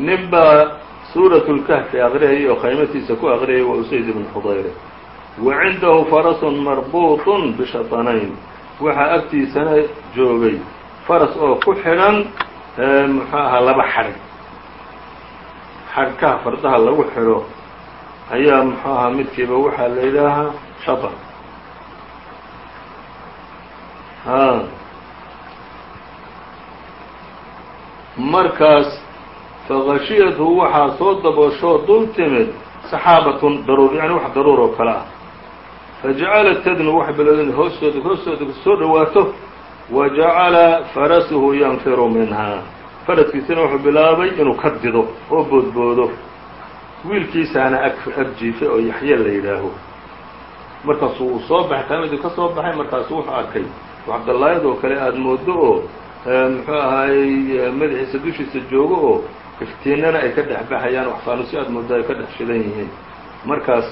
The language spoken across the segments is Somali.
nin baa suuraة الkahfi aqriyayay oo khaymatiisa ku aqriyay wa usayd ibn xudayr wa cindahu farasun marbuuط bishaطanayn waxaa agtiisana joogay faras oo ku xidhan muxuu ahaa laba xadhig xadhkaha fardaha lagu xidho ayaa muxuu ahaa midkiiba waxaa la yidhaahaa shaطn markaas fagashiyathu waxaa soo dabooshoo dul timid saxaabatun daruur yani wax daruur oo kale ah. Fajacalat tadnu waxay bilowdeen hoostooda hoostooda soo dhowaato wa jacala farasuhu yanfiru minhaa faraskiisana wuxuu bilaabay inuu ka dido oo boodboodo. Wiilkiisaana ag ag jiifay oo yaxye la yidhaaho. Markaasuu uu soo baxay kaamadii ka soo baxay markaasu wuxuu arkay waxdallaayad oo kale aada moodo oo muxuu ahaayey madaxiisa dushiisa joogo oo iftiinana ay ka dhex baxayaan wax faanusi aad moodo ay ka dhex shidan yihiin. Markaas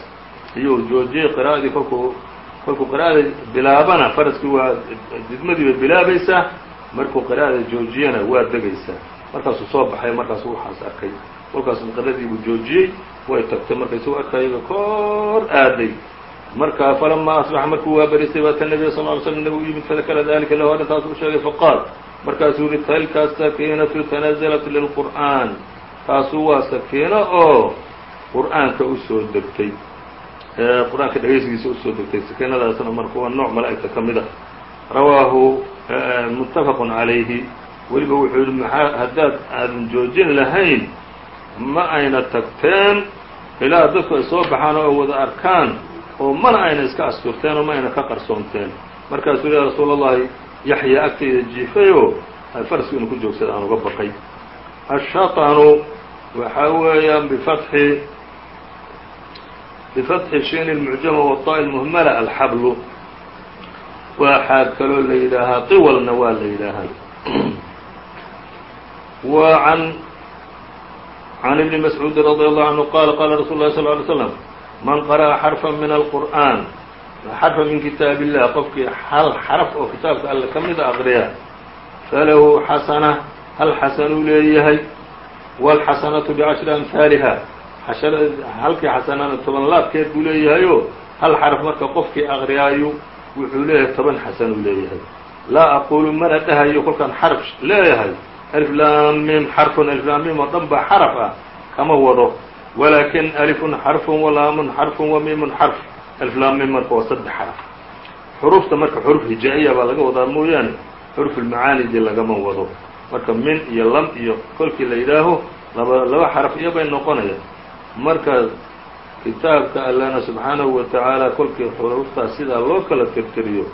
iyuu joojiyey qira'adii kolkuu kolkuu qira'ada bilaabana faraskii waa didmadii bay bilaabaysaa markuu qira'ada joojiyana waa degaysaa markaasuu soo baxay markaasu waxaas arkay. Kolkaas qiradii buu joojiyey way tagtay markaysu arkayga kor aaday. Marka falama asbaxa markuu waa berisay baata nebiga sal ly slm nebigu yimid fadakara dalika lahu arrintaas u sheegay faqaal markaasuu yihi tilka sakiinatu tanazalat lilqur'aan taasu waa sakiino oo qur'aanka u soo degtay. Qur'aanka dhegaysigiisa u soo degtay. Sakiinadaasna marka waa nooc malaa'igta ka mid a rawaahu muttafaqu calayhi weliba wuxuu yihi maxaa haddaad aadan joojin lahayn ma ayna tagteen ilaa dadku ay soo baxaan oo wada arkaan oo mana ayna iska asturteen oo ma ayna ka qarsoonteen. Markaasuu ya rasuul allahi yaxya agtayda jiifayoo farasku inuu ku joogsada aan uga baqay ashaطnu waxaa weeyaan bifatxi bifatxi shin اlmucjama waطaء اlmuhmala alxablu waxaa kaloo la yidhaahaa طiwalna waa la yidhaahaa wa an عن ابن مسعوud رضي الله عنه qال qال رsuل الlه صلى اه عليه وسلم mن qرأa xرفا min القرآن xarfa min kitaab illah qofkii hal xaraf oo kitaabka alle ka mida aqriya falahu xasana hal xasanuu leeyahay wاlxasanatu bcashri amhaaliha halkii xasanana toban laabkeed buu leeyahayoo hal xaraf marka qofkii aqriyaayu wuxuu leeyahay toban xasanuu leeyahay laa aquulu mana dhahayo kolkaan xarf leeyahay alflamim xarfun alflamim oo dhan ba xarf ah kama wado walakin alifun xarfun walaamun xarfun wamimun xarf alflaamim marka waa saddex xaraf. Xurufta marka xuruf hijaa-iya baa laga wadaa mooyaane xurufulmacaanidii lagama wado. Marka min iyo lam iyo kolkii la yidhaaho laba laba xaraf iyo bay noqonayaan marka kitaabka allana subxaanahu wa kolkii xuruftaas sidaa loo kala tirtiriyo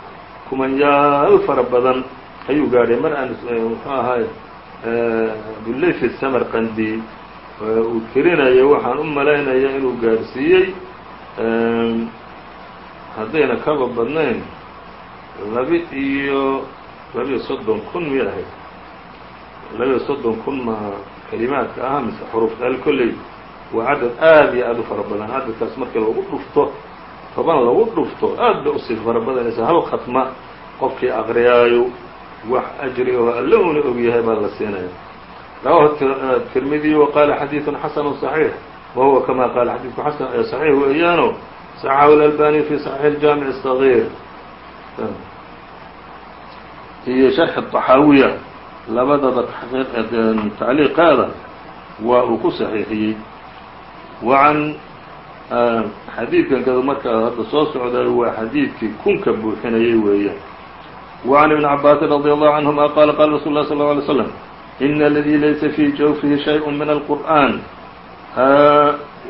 kumanyaal fara badan ayuu gaadhay. Mar aan muxuu ahaay abuleyfi samarqandi uu tirinayo waxaan u malaynaya inuu gaadhsiiyey haddayna kaba badnayn labi iyo labiyo soddon kun miyay ahayd? Labiyo soddon kun maa kelimaadka ah mise xurufta al kolley waa cadad aad iyo aad u fara badan. Cadadkaas markii lagu dhufto toban lagu dhufto aad bay u sii fara badanaysa hal khatma. Qofkii aqriyaayo wax ajri oo alle uuna ogyahay baa la siinaya rawahu tirmidiy eh, wa qaala xadiiثun xasanu صaxiix wa huwa kama qaala xadiidku eh, saxiix weeyaano صaxaxahu اlalbani fi صaxiix اjaamiع الصغيir iyo sharxi طaxaawiya labadaba tacliiqaada waa uu ku saxiixiyey wacan xadiidkan kada marka hadda soo socday waa xadiidkii kunka buuxinayay weeyaan وعن ابن عباس رضي الله عنهما قال قال رsuل الله صلى الله عليه وسلم إن الذي laysa في jوفه شhيء من القرآن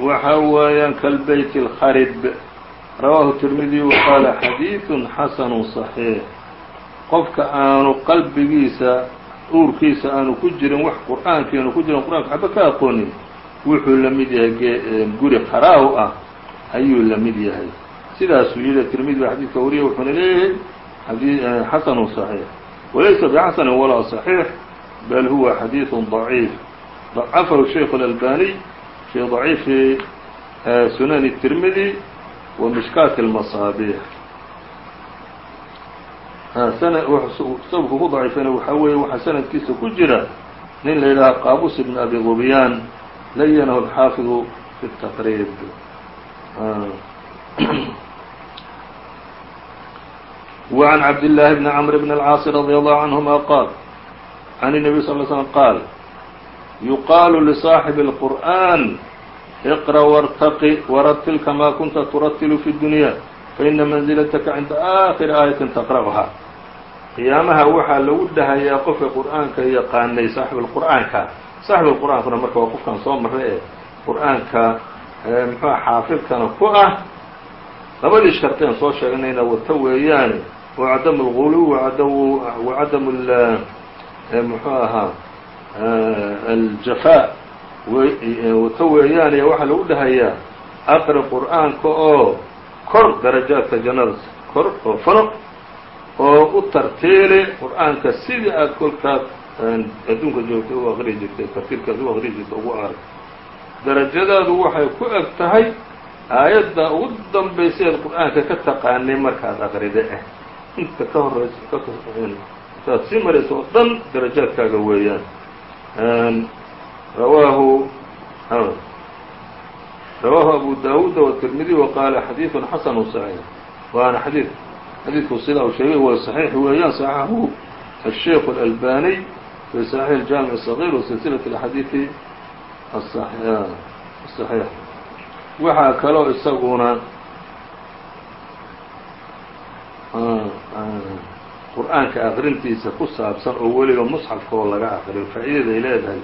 waxa weeyaan kالbyt الخرب رwاه الترمذي وqال xadيiث xasن صحيح qofka aanu qalbigiisa uurkiisa aanu ku jirin wax qur'aankii aanu ku jirin qur'anka waxba ka aqoonin wuxuu la mid yahay guri qaraaw ah ayuu la mid yahay sidaasuu yihi تrmidi ba xadيidka wariya wuxuuna leeyahay xasn صحيح walaysa bxasn walaa صحيح bal huwa xadيiث ضaعيif ضacafahu شhيk الألbاني في ضaعيifi sunan التirmidي ومشhكاaت المصاaبيح sababku ku ضaciifayna waxaa weeye waxaa sanadkiisa ku jira nin la yidhaha qaabus ibn abi gubyan layanahu alxaafidu fi الtaqrib وعn cabd للahi بn cmr bn الcاaص رadي الله عanهma qاal عن النبي صلى اه عليه وسلم yuqaalu lisaaxibi اlqur'an iqra wartaqi waratil kamaa kunta turatilu fi dunya faina manzilataka cinda aakhiri aayatin taqra'uha qiyaamaha waxaa lagu dhahayaa qofka qur'aanka yaqaanay saaxibuulqur'aanka saaxibuulqur'aankuna marka waa qofkan soo marray ee qur'aanka mxuha xaafidkana ku ah labadii sharteen soo sheegnayna wata weeyaane wa cadamu اlguluw wacadamu mxuu ahaa aljafaa ka weeyaanaya waxaa lagu dhahayaa aqri qur'aanka oo kor darajaadka jannada kor oo fano oo u tartiili qur'aanka sidii aad kolkaad adduunka joogta u aqri jirtay tartiilkaad u aqri jirta ugu arag darajadaadu waxay ku eg tahay aayadda ugu danbaysa eed qur'aanka ka taqaanay markaad aqrida ah inta ka horraysa intaad sii maraysa oo dhan darajaadkaaga weeyaan rawaahu rawaahu abu dawuud wالtirmidi waqaala xadiiثun xasanu صaxiix waana xadiid xadiidku sidaa uu sheegay waa صaxiix weeyaan صaxaxu الsheikh الأlbaniy fi صaxiix الjaamiع الصغيr wasilsilaة الأxaadiiثi الصaxiix waxaa kaloo isaguna qur'aanka aqrintiisa ku saabsan oo weliba musxafka oo laga aqriyo faa'iidada ay leedahay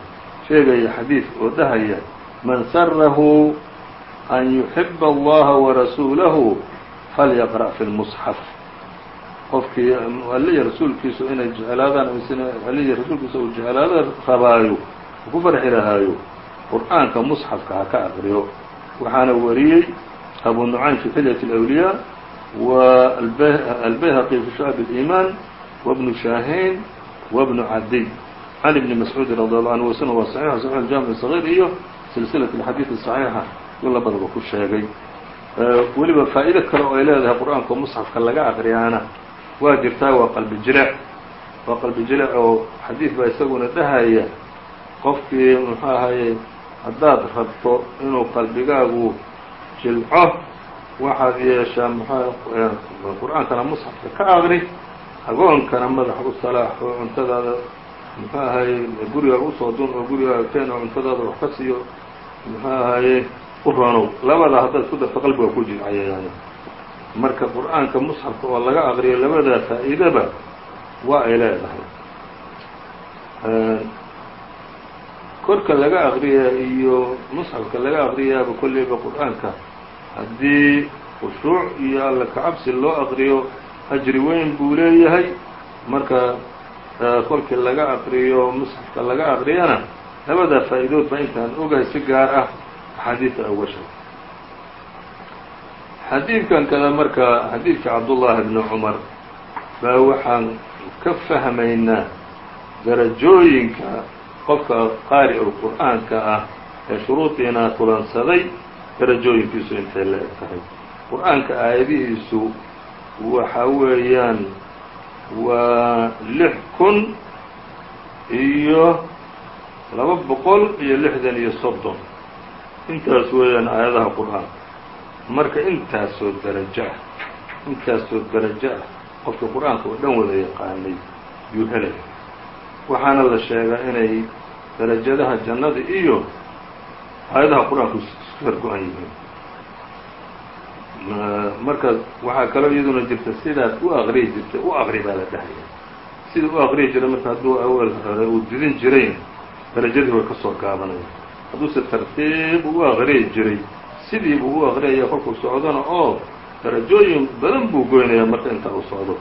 sheegaya xadiid oo dhahaya man sarahu an yuxiba allaha warasuulahu falyaqra' fi lmusxaf. Qofkii aliya rasuulkiisu inay jeclaadaan aliya rasuulkiisa uu jeclaada rabaayo ku farxi lahaayo qur'aanka musxafka ha ka aqriyo waxaana wariyey abu nucaym fi xilyat اlأwliyaa والبyhqي في شعب الإيمان وابن شاهين وابن عdي عن بن مسعوud رضي الله عنه وsن waa صحيح صحيح الجامع الصغير iyo سلسلة الحadيث الصحيiحة yu labadaba ku sheegay weliba faa'ido kale oo ay leedahay qur'aanka مصxafka laga aqriyaana waa jirtaa waa qalbi jileec waa qalbi jileec oo xadiiث baa isaguna dhahaya qofkii mxuu ahaye haddaad rabto inuu qalbigaagu jilco waxaad yeeshaa mxua qur'aankana musxafka ka aqri agoonkana madax u salaax oo cuntadaada muxuu ahaye gurigaaga u soo dun oo gurigaaga keen oo cuntadaada wax ka siiyo muxuu ahaye u ronow labada haddaad isku darto qalbiga ku jilcaya yani marka qur'aanka musxafka oo laga aqriyo labadaa faa'iidaba waa ay leedahay. Korka laga aqriyaa iyo musxafka laga aqriyaaba kolleyba qur'aanka haddii khushuuc iyo alla kacabsi loo aqriyo ajri weyn buu leeyahay. Marka kolkii laga aqriyo musxafka laga aqriyana labadaa faa'iidood baa intaan ogahay si gaar ah axaadiida uga sheeg xadiidkan kada marka xadiidka cabdullaahi bni cumar baa waxaan ka fahmaynaa darajooyinka qofka qaari o qur'aanka ah ee shuruudiina kulansaday darajooyinkiisu intay la eg tahay. Qur'aanka aayadihiisu waxa weeyaan waa lix kun iyo laba boqol iyo lixdan iyo soddon. Intaas weeyaan aayadaha qur'aanka marka intaasoo darajo ah intaasoo darajo ah qofka qur'aanka oo dhan wada yaqaanay yuu helay. Waxaana la sheegaa inay darajadaha jannada iyo aayadaha qur'aanku war go-an yihiin marka waxaa kaloo iyaduna jirta sidaad u akriyi jirtay u akri baa la dhahaya sida u akriyi jiray marka hadduu awal hore uu didin jirayna darajadii way ka soo gaabanaya hadduuse tartiib ugu akriyi jiray sidii buu u akriyaya kolkuu socdona oo darajooyin badan buu goynayaa marka inta uu socdo.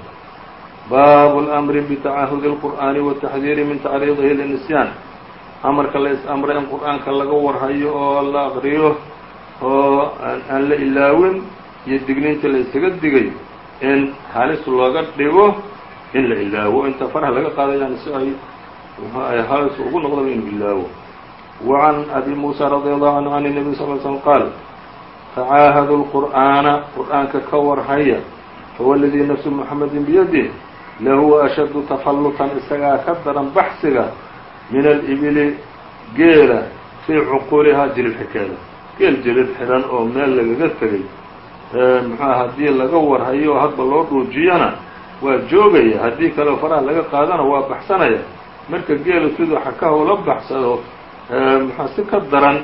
Baabu اlamri bitacaahudi اlqur'aani wataxdiiri min tacriidihi linisyan amarka la amray in qur'aanka laga warhayo oo la aqriyo oo aan la ilaawin iyo digniinta la isaga digay in halis looga dhigo in la ilaawo. Inta faraha laga qaado yani si ay muxuu ahay halis ugu noqdaba inuu ilaawo. Wacan abi muusa radia allahu canhu can الnabiy sal l slm qaal tacaahadu lqur'aana qur'aanka ka warhaya fawaladii nafsu muxamedin biyadih lahuwa ashaddu tafallutan isagaa ka daran baxsiga min alibili geela fii cuquulihaa jilib xikeeda geel jilib xidhan oo meel lagaga tegay muxuaha haddii laga warhayo hadba loo dhuujiyana waa joogaya haddii kaleo faraha laga qaadana waa baxsanaya marka geelu siduu xakaha ula baxsado muxua si ka daran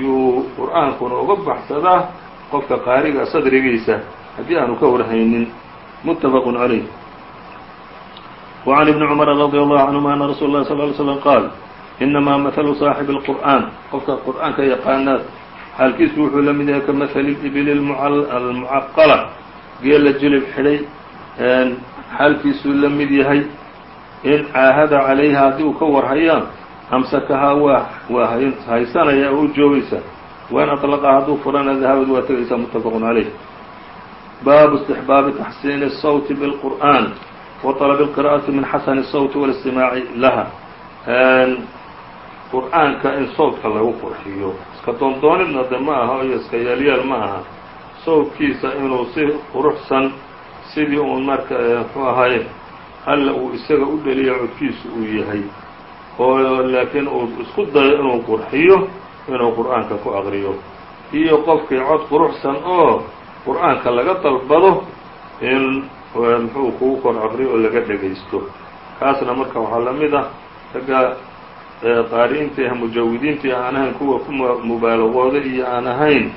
yuu qur'aankuna uga baxsadaa qofka qaariga sadrigiisa haddii aanu ka warhaynin muttafaqun calayh وعن ابن cمر رضي الله عنهma أن رsuل الله صلى اه عليه وسلم qاaل إنما مثل صاaحب القرآن qofka qur'aanka yaqaanaad xaalkiisu wuxuu la mid yahay kaمثل الإبل المعqلة geela jilib xidhay xaalkiisuu la mid yahay in caahada عalayha haddii uu ka warhayaan أمسkahaa waa haysanaya oo u joogaysa وin أطلقa hadduu furana dahabad waa tegaysa متفق عليه baabu istixbaabi taxsiini الsawti bاlqur'an wa طalb اlqira'ati min xasani الsawti wاlistimaaci laha qur'aanka in sawtka lagu qurxiyo iska doondoonidna de ma aha iyo iska yaalyaal ma aha sawtkiisa inuu si quruxsan sidii uun marka mxuu ahaye alla uu isaga u dheliya codkiisu uu yahay oo laakiin uu isku dayo inuu qurxiyo inuu qur'aanka ku aqriyo iyo qofkii cod quruxsan oo qur'aanka laga dalbado in muxuu kugu koncorri oo laga dhegaysto kaasna marka waxaa la mid ah ragga qaari'intii ah mujawidiintii ah, aan ahayn kuwa ku mubaalagooda iyo aan ahayn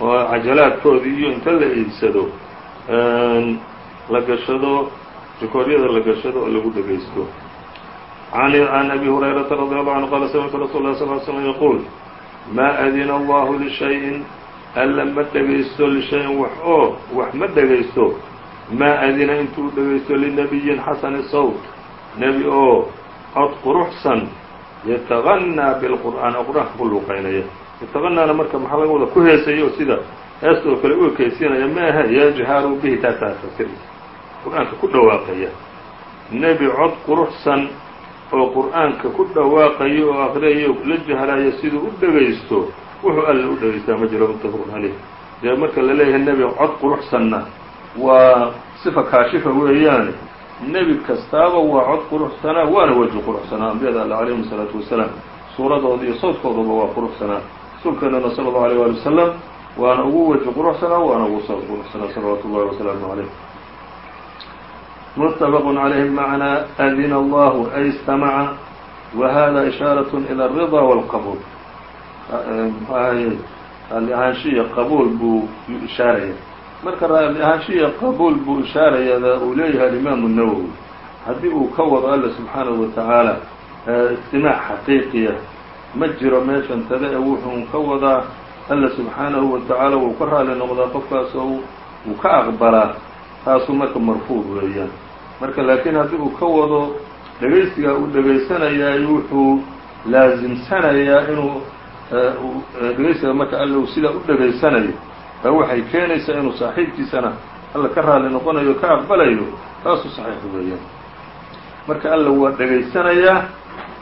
oo cajalaadkoodii iyo inta la iidsado la gashado rikoodyada la gashado oo lagu dhegaysto can abi hurayrata radi allahu canhu qala samictu rasuul lah sal slm yaquul maa adina allahu lishayin alla ma dhegaysto lishayin wax oo wax ma dhegaysto maa adina intuu dhegaysto linabiyin xasani sawt nebi oo cod quruxsan yataqanaa bilqur'aan oo qur'aanka ku luuqaynaya yataqanaana marka maxaa laga wada ku heesaya oo sida heesta oo kale u ekaysiinaya ma aha yajharu bihi taasaa fasiraysa qur'aanka ku dhawaaqaya nebi cod quruxsan oo qur'aanka ku dhawaaqayo oo aqriyayo la jahraya siduu u dhegaysto wuxuu alla u dhegaystaa ma jiro mutafaqun caleyh dee marka la leeyahay nebiga cod quruxsanna waa sifa kaashifa weeyaane nebi kastaaba waa cod quruxsanaa waana weji quruxsanaa ambiyada alle calayhim الsalaatu wasalaam suuradooda iyo sawdkoodaba waa quruxsanaa rasuulkeenana salى اllahu alيه wali wasalam waana ugu weji quruxsanaa waana ugu sawd quruxsanaa salawaatu ullahi wasalaamu caleyh متفق عlيه بمعنى أdن الله أy اsتمع وhذا إشhاaرة إلى الرضا والqبول raalli ahaanshiya qabuul buu ishaaraya marka raalli ahaanshiya qabuul buu ishaarayaa uu leeyahay alimaamu nawowi haddii uu ka wado alla subxaanahu wa tacaala istimaac xaqiiqiya ah, ma jiro meeshan tada ee wuxuu ka wadaa alla subxaanahu wa tacaala wuu ka raali noqdaa qofkaasoo wuu ka aqbalaa taasu marka marfuud weeyaan. Marka laakiin haddii uu ka wado dhegaysigaa uu dhegaysanayay wuxuu laasimsanayaa inuu dhegaysiga marka alla uu sidaa u dhegaysanayo baa waxay keenaysaa inuu saaxiibkiisana alla ka raali noqonayo ka aqbalayo taasuu saxiix weeyaan marka alla waa dhegaysanayaa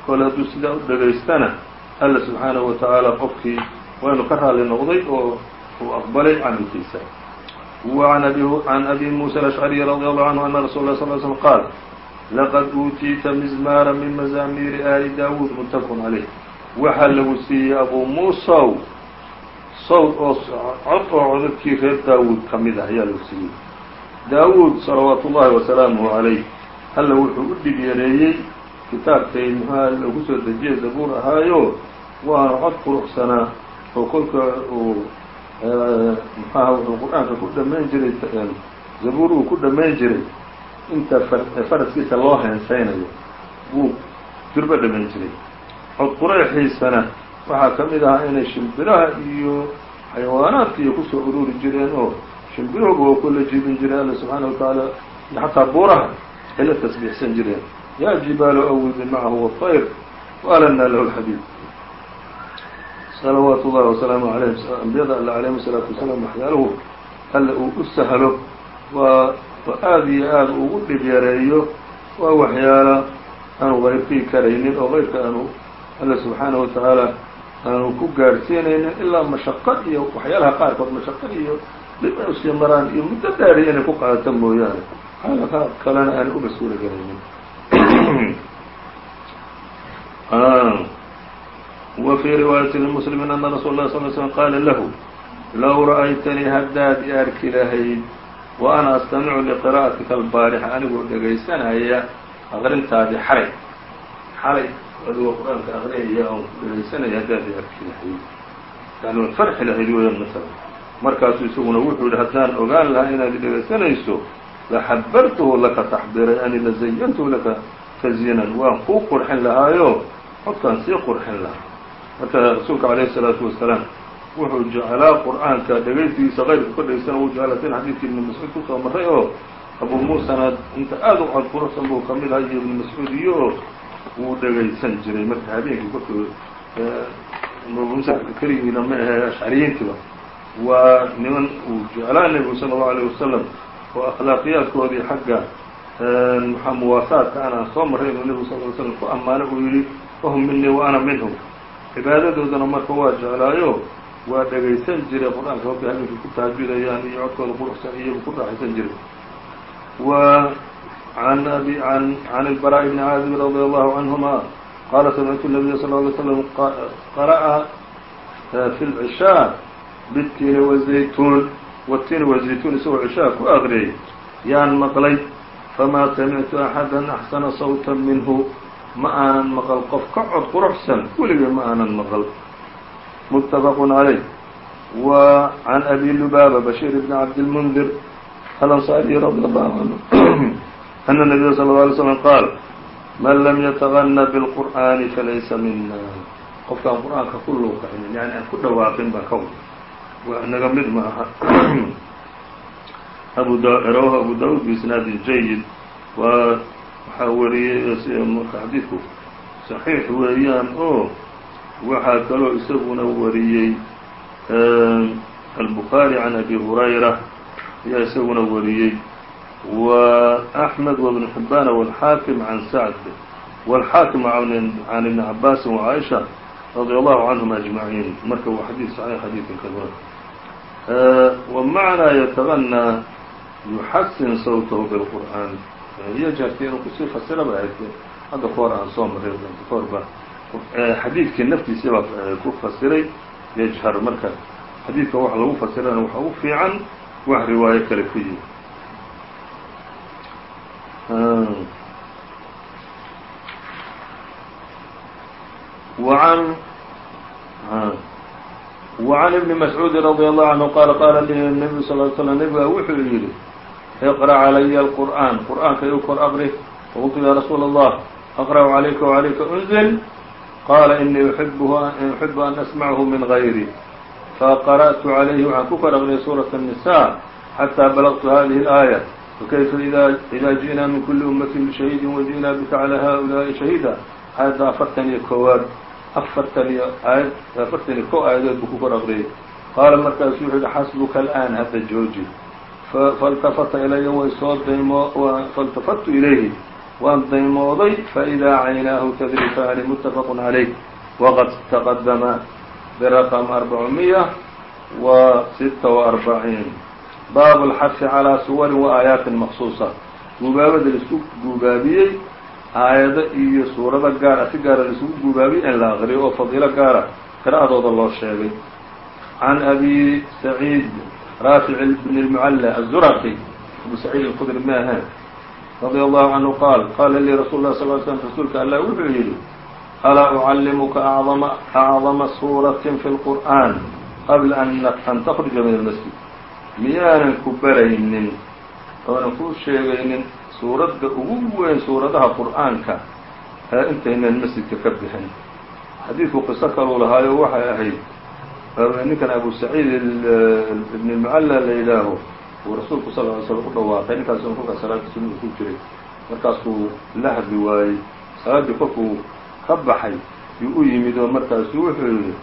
kole hadduu sidaa u dhegaystana alla subxaanahu wa tacaala qofkii waa inuu ka raali noqday oo uu aqbalay camalkiisa وعن أbي موسى الأشعري رضي الله عنه أن رsuل الله صل ل سلم qاaل لqd uuتiita مزmاra min مزاmيr آli dاwوd متfق عlيه waxaa lagu siiyey abu muusow sawd oo cod oo codadkii reer daawuud ka mid ah ayaa lagu siiyey. Daawuud salawaatu ullahi wasalaamuhu calayh alla wuxuu u dhib yareeyey kitaabkay muxuha lagu soo dejiyey zabuur ahaayo waana cod quruxsanaa oo kolka uu muxuaha wuxuu qur'aanka ku dhamayn jiray zabuur uu ku dhamayn jiray. Inta faraskiisa loo heensaynayo wuu durbo dhamayn jiray. Cod qureexiisana waxaa ka mid ahaa inay shimbiraha iyo xayawaanaadka ku soo ururi jireen oo shimbiruhuba ku kula jibin jireen alla subxaana watacaala iyo xataa buuraha ay la tasbiixsan jireen. Yaa jibaalu awibi macahu wafayr waalanaa lahu lxadiid salawaatu ullahi wasalaamu calayhim ambiyada alle calayhim salaatu wasalaam waxyaaluhu alle uu u sahlo waa aada iyo aada ugu dhib yareeyo waa waxyaala aanu qaybkii karaynin oo qaybka aanu alle subxaana watacaala aanu ku gaadhsiinaynin ilaa mashaqo iyo waxyaalaha qaarkood mashaqo iyo dhib ay u sii maraan iyo muddo dhaariya inay ku qaadato mooyaane. Waxyaala kalena aanay uga suura gelaynin wa fii riwaayaةi lmslmin ana rasuul اlah sl slm qaala lahu low ra'aytanii haddaad i arki lahayd wa ana astamicu liqira'atika albaarixa anigoo dhegaysanaya aqrintaadii xalay. Xalay adigoo qur'aanka aqrinaya oon ku dhegaysanaya haddaad arki lahayd yani waad farxi lahayd weeyaan maala markaasuu isaguna wuxuu yihi haddaan ogaan lahaa inaad dhegaysanayso laxabartuhu laka taxbiira yani lazayantuhu laka tazyinan waan kuu qurxin lahaayo codkaan sii qurxin lahaa marka rasuulka calayhi الsalaatu wasalaam wuxuu jeclaa qur'aanka dhegaysigiisa qayrku ka dhegaysana wuu jeclaa sin xadiidkii ibni mascuud ku soo marray oo abu muusana inta aad u cod quruxsan buu ka mid ahaa iyo ibni mascuud iyo wuu dhegaysan jiray marka habeenkii korkuu musa keligiina ma ahe ashcariyiintiba waa niman uu jeclaa nebigu salى الlaه عalيه wasalam oo akhlaaqiyaadkoodii xagga maxaa muwaasaadka anaan soo marray inuu nebigu sal ly slam ku ammaano uu yidhi wahum minii wa ana minhum cibaadadoodana marka waa jeclaayo waa dhegaysan jiray qur-aanka markay habeenkii ku tahajudayaan iyo codkooda quruxsan iyagu ku raaxaysan jiray wa an abi an can الbarاء bni caazib radي allahu canهuma qala samictu الnabiya sal ه alay slam qara'a fi اlcishاء bالtiini wالzaytuun wالtiini wالzaytuun isagoo cishaha ku aqriyay yaan maqlay famaa samictu axada axsana sawta minhu ma aanan maql qof ka cod quruxsan weligay ma aanan maql متفق عليه وعن أبي لبابة بشير بن عبد المنذر الأنصاري رضي الله عنه أن النبي صلى الله عليه وسلم قال من لم يتغنى بالقرآن فليس منا qofkaan qur'aanka ku luuqaynin yani aan ku dhawaaqin baa ka wada naga mid ma aha abu rawahu abu daud biisnaadin jayid waa waxaa wariyey marka xadiidku صaxiix weeyaan oo waxaa kaloo isaguna wariyey الbخaarي عan أbي هurayra ayaa isaguna wariyey و أحmed وبن حibاn والxاakم عan sعد والxاakم عan iبن عabاsi وعائشha رadي الله عanهm أجمaعين marka waa xadيث صحيح xadيثka kale ومعنىa yتغنى يxasن صوته بالqرآن yjharti inuu kusii fasira ba ahayd hadda ka hor aan soo maray ka hor ba xadiidkii naftiisa baa ku fasiray yjhar marka xadiidka wax lagu fasirana waxa u fiican wax riwaayo kale ku yihi وعn وعن بن مسعوud رضي الله عنه qال qاla lي النبي صلى اه علي سلم نبga wuxuu yihi اقرأ عlي القرآن qرآaنka igu kor أqri فqلtu ya رsuul الله أقرأ عlyka وعlyka أنزل qاla إنii أحب أn أسمعه min غayrي faqرأت عaليه waxaan ku kor أqriyay sوraة النساء حتى بلغت هذه الآية فkيfa إda جiئna min kuli أمة بشhهيد وجiئna bka عlى هؤلاءi شhهيدا aيadda afartan iyo kowaad afartan iyo aayad afartan iyo ko aayadood buu ku kor aqriyay qaala markaasu wuxuu yihi xasbuka alآan hadda jooji faltafata ilaya way soo daymo faltafadtu ilayhi waan daymooday faidaa caynaahu tadrifaani mutafaq عalayh waqad taqadama biraqم arbacumiya wa sita وarbaciin baab اlxafi calىa suwari وaآayaatin maqsuusa guubaabada laisku guubaabiyey aayado iyo suurado gaara si gaara laisugu guubaabiyey in la aqriyo oo fadiilo gaara qira'adooda loo sheegay can abi saciid raafic bn اlmucalla الzuraqi abu saciid alkudri ma ahaen radي allahu canhu qaal qaala lii rasuul lah sal l slm rasuulka allah wuxuu yidhi alaa ucallimuka acdama suuratin fi اlqur'an qabla an takruja min almasjid miyaanan ku baraynin oonan kuu sheegaynin suuradda ugu weyn suuradaha qur'aanka ee intaynan masjidka ka bixin. Xadiidku qiso kaluu lahaayo waxay ahayd ninkan abu saciid ibn اlmucalla la yidhaaho uu rasuulku sal ly slm u dhawaaqay ninkaasuna kolkaa salaadii sunnada ku jiray. Markaasuu la hadli waayey salaaddii kolkuu ka baxay yuu u yimid oo markaasu wuxuu yidhi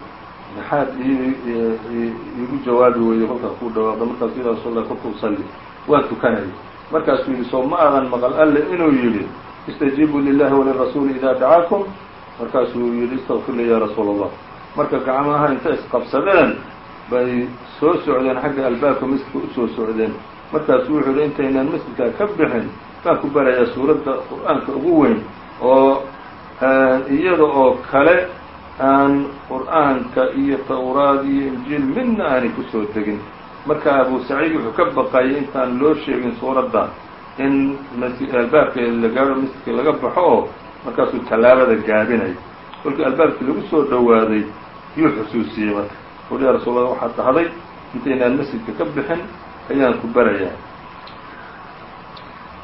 maxaad iigu jawaabi weyday kolkaa kuu dhawaaqay markaasu ya rasuul lah kolkuu salli waan tukanayay markaasuu yidhi soo ma aadan maqal alle inuu yidhi istajiibuu lilahi walirasuuli idaa dacaakum markaasuu yidhi istaqfir li ya rasuul allah marka gacmaha intay isqabsadeen bay soo socdeen xagga albaabka masjidka u soo socdeen. Markaasuu wuxuu yihi intaynaan masjidkaa ka bixin baan ku barayaa suuradda qur'aanka ugu weyn oo iyada oo kale aan qur'aanka iyo tawraad iyo injiil midna aanay ku soo degin marka abu saciid wuxuu ka baqayay intaan loo sheegin suuradda in albaabka la gaadho masjidka laga baxo oo markaasuu tallaabada gaabinay. Kolkii albaabkii lagu soo dhowaaday yuu xusuusiyey marka. Uri ya rasuul waxaad dhahday intaynaan masjidka ka bixin ayaan ku barayaa.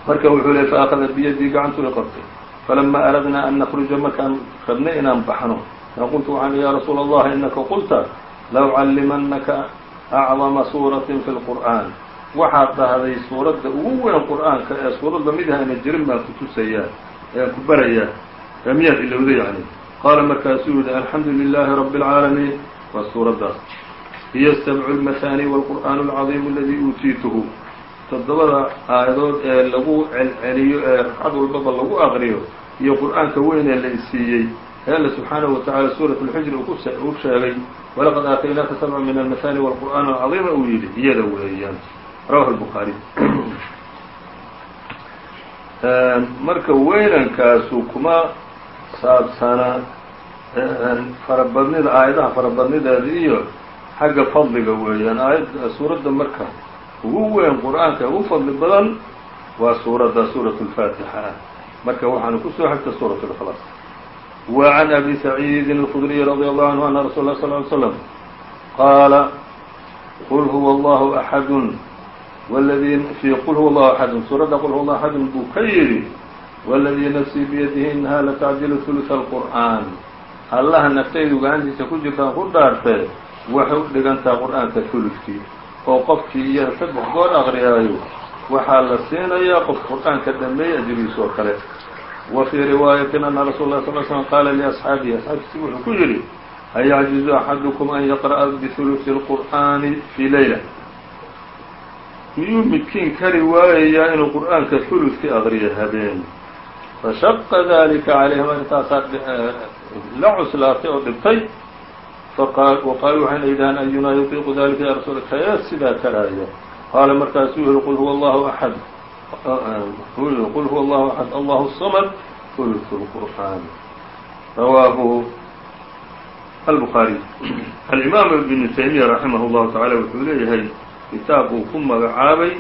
Marka wuxuu leey faأkhada biyadii gacantuu i qabtay. Falama aradnaa an nakruja markaan rabnay inaan baxno an qultu waxaan ya rasuul allah inaka qulta laucallimanaka acdama suuratin fi lqur'aan waxaad dhahday suuradda ugu weyn qur'aanka ee suuradda mid ahayna jirin baan ku tusayaa eaan ku barayaa ee miyaad ilowda yani qaala markaasuu yihi alxamdu lilaahi rabi اlcaalamiin waa suuraddaas hiy sabcu lmahaani wاlqur'aan اlcaظiim aladii uutiituhu toddobada aayadood ee lagu celceliyo ee ragcad walbaba lagu aqriyo iyo qur'aanka weyn ee la isiiyey ee alla subxaanahu wataعala suuraة اlxijr uu sheegay walaqad aataynaaka sabca min almahaani wاlqur'aan alcaظiima uu yidhi iyada weeyaan rawahu الbukhaari marka weynankaasu kuma saabsana farabadnida aayadaha farabadnideeda iyo xagga fadliga weeyaan aayad suuradda marka ugu weyn qur'aanka ugu fadli badan waa suuradda suuraة الfaatixa ah marka waxaana kusoo xigta suuraة اlkhlaas wa can abi saciidi الkudriy radي allahu canhu ana rasul اlah sl ly slm qaala qul huwa allahu axadu wladii fii qul huwa allahu axadun suuradda qul huwa allahu axadun buu ka yidhi wاladii nafsii biyadihi inaha latacdilu ثuluث الqur'an allaha naftaydu gacantiisa ku jirtaan ku dhaartee waxay u dhigantaha qur'aanka huludkii oo qofkii iyada saddex goor aqriyaayo waxaa la siinayaa qof qur'aanka dhameeyey ajrigiis oo kale wa fii riwaayatin ana rasuul lah sal slm qaala liasxaabihi asxaabtiisi wuxuu ku yidhi ayacjizu axadukum an yaqra'a bihuluثi اlqur'aani fii leyla miyuu midkiin kari waayayaa inuu qur'aanka huludkii aqriyo habeen fashaqa dalika calayhim arrintaasaa la cuslaatay oo dhibtay waqaaluu waxayna yidhahaan ayunaa yuطiiqu dalika ya rasuul kaya sidaa karaaya qaala markaasuu yihi qul huwa allahu axad qul huwa allahu axad allahu samad uluثu lqur'aan rawaahu albuhaariy alimaam ibnu taymiya raximah اllahu tacaala wuxuu leeyahay kitaab uu ku magacaabay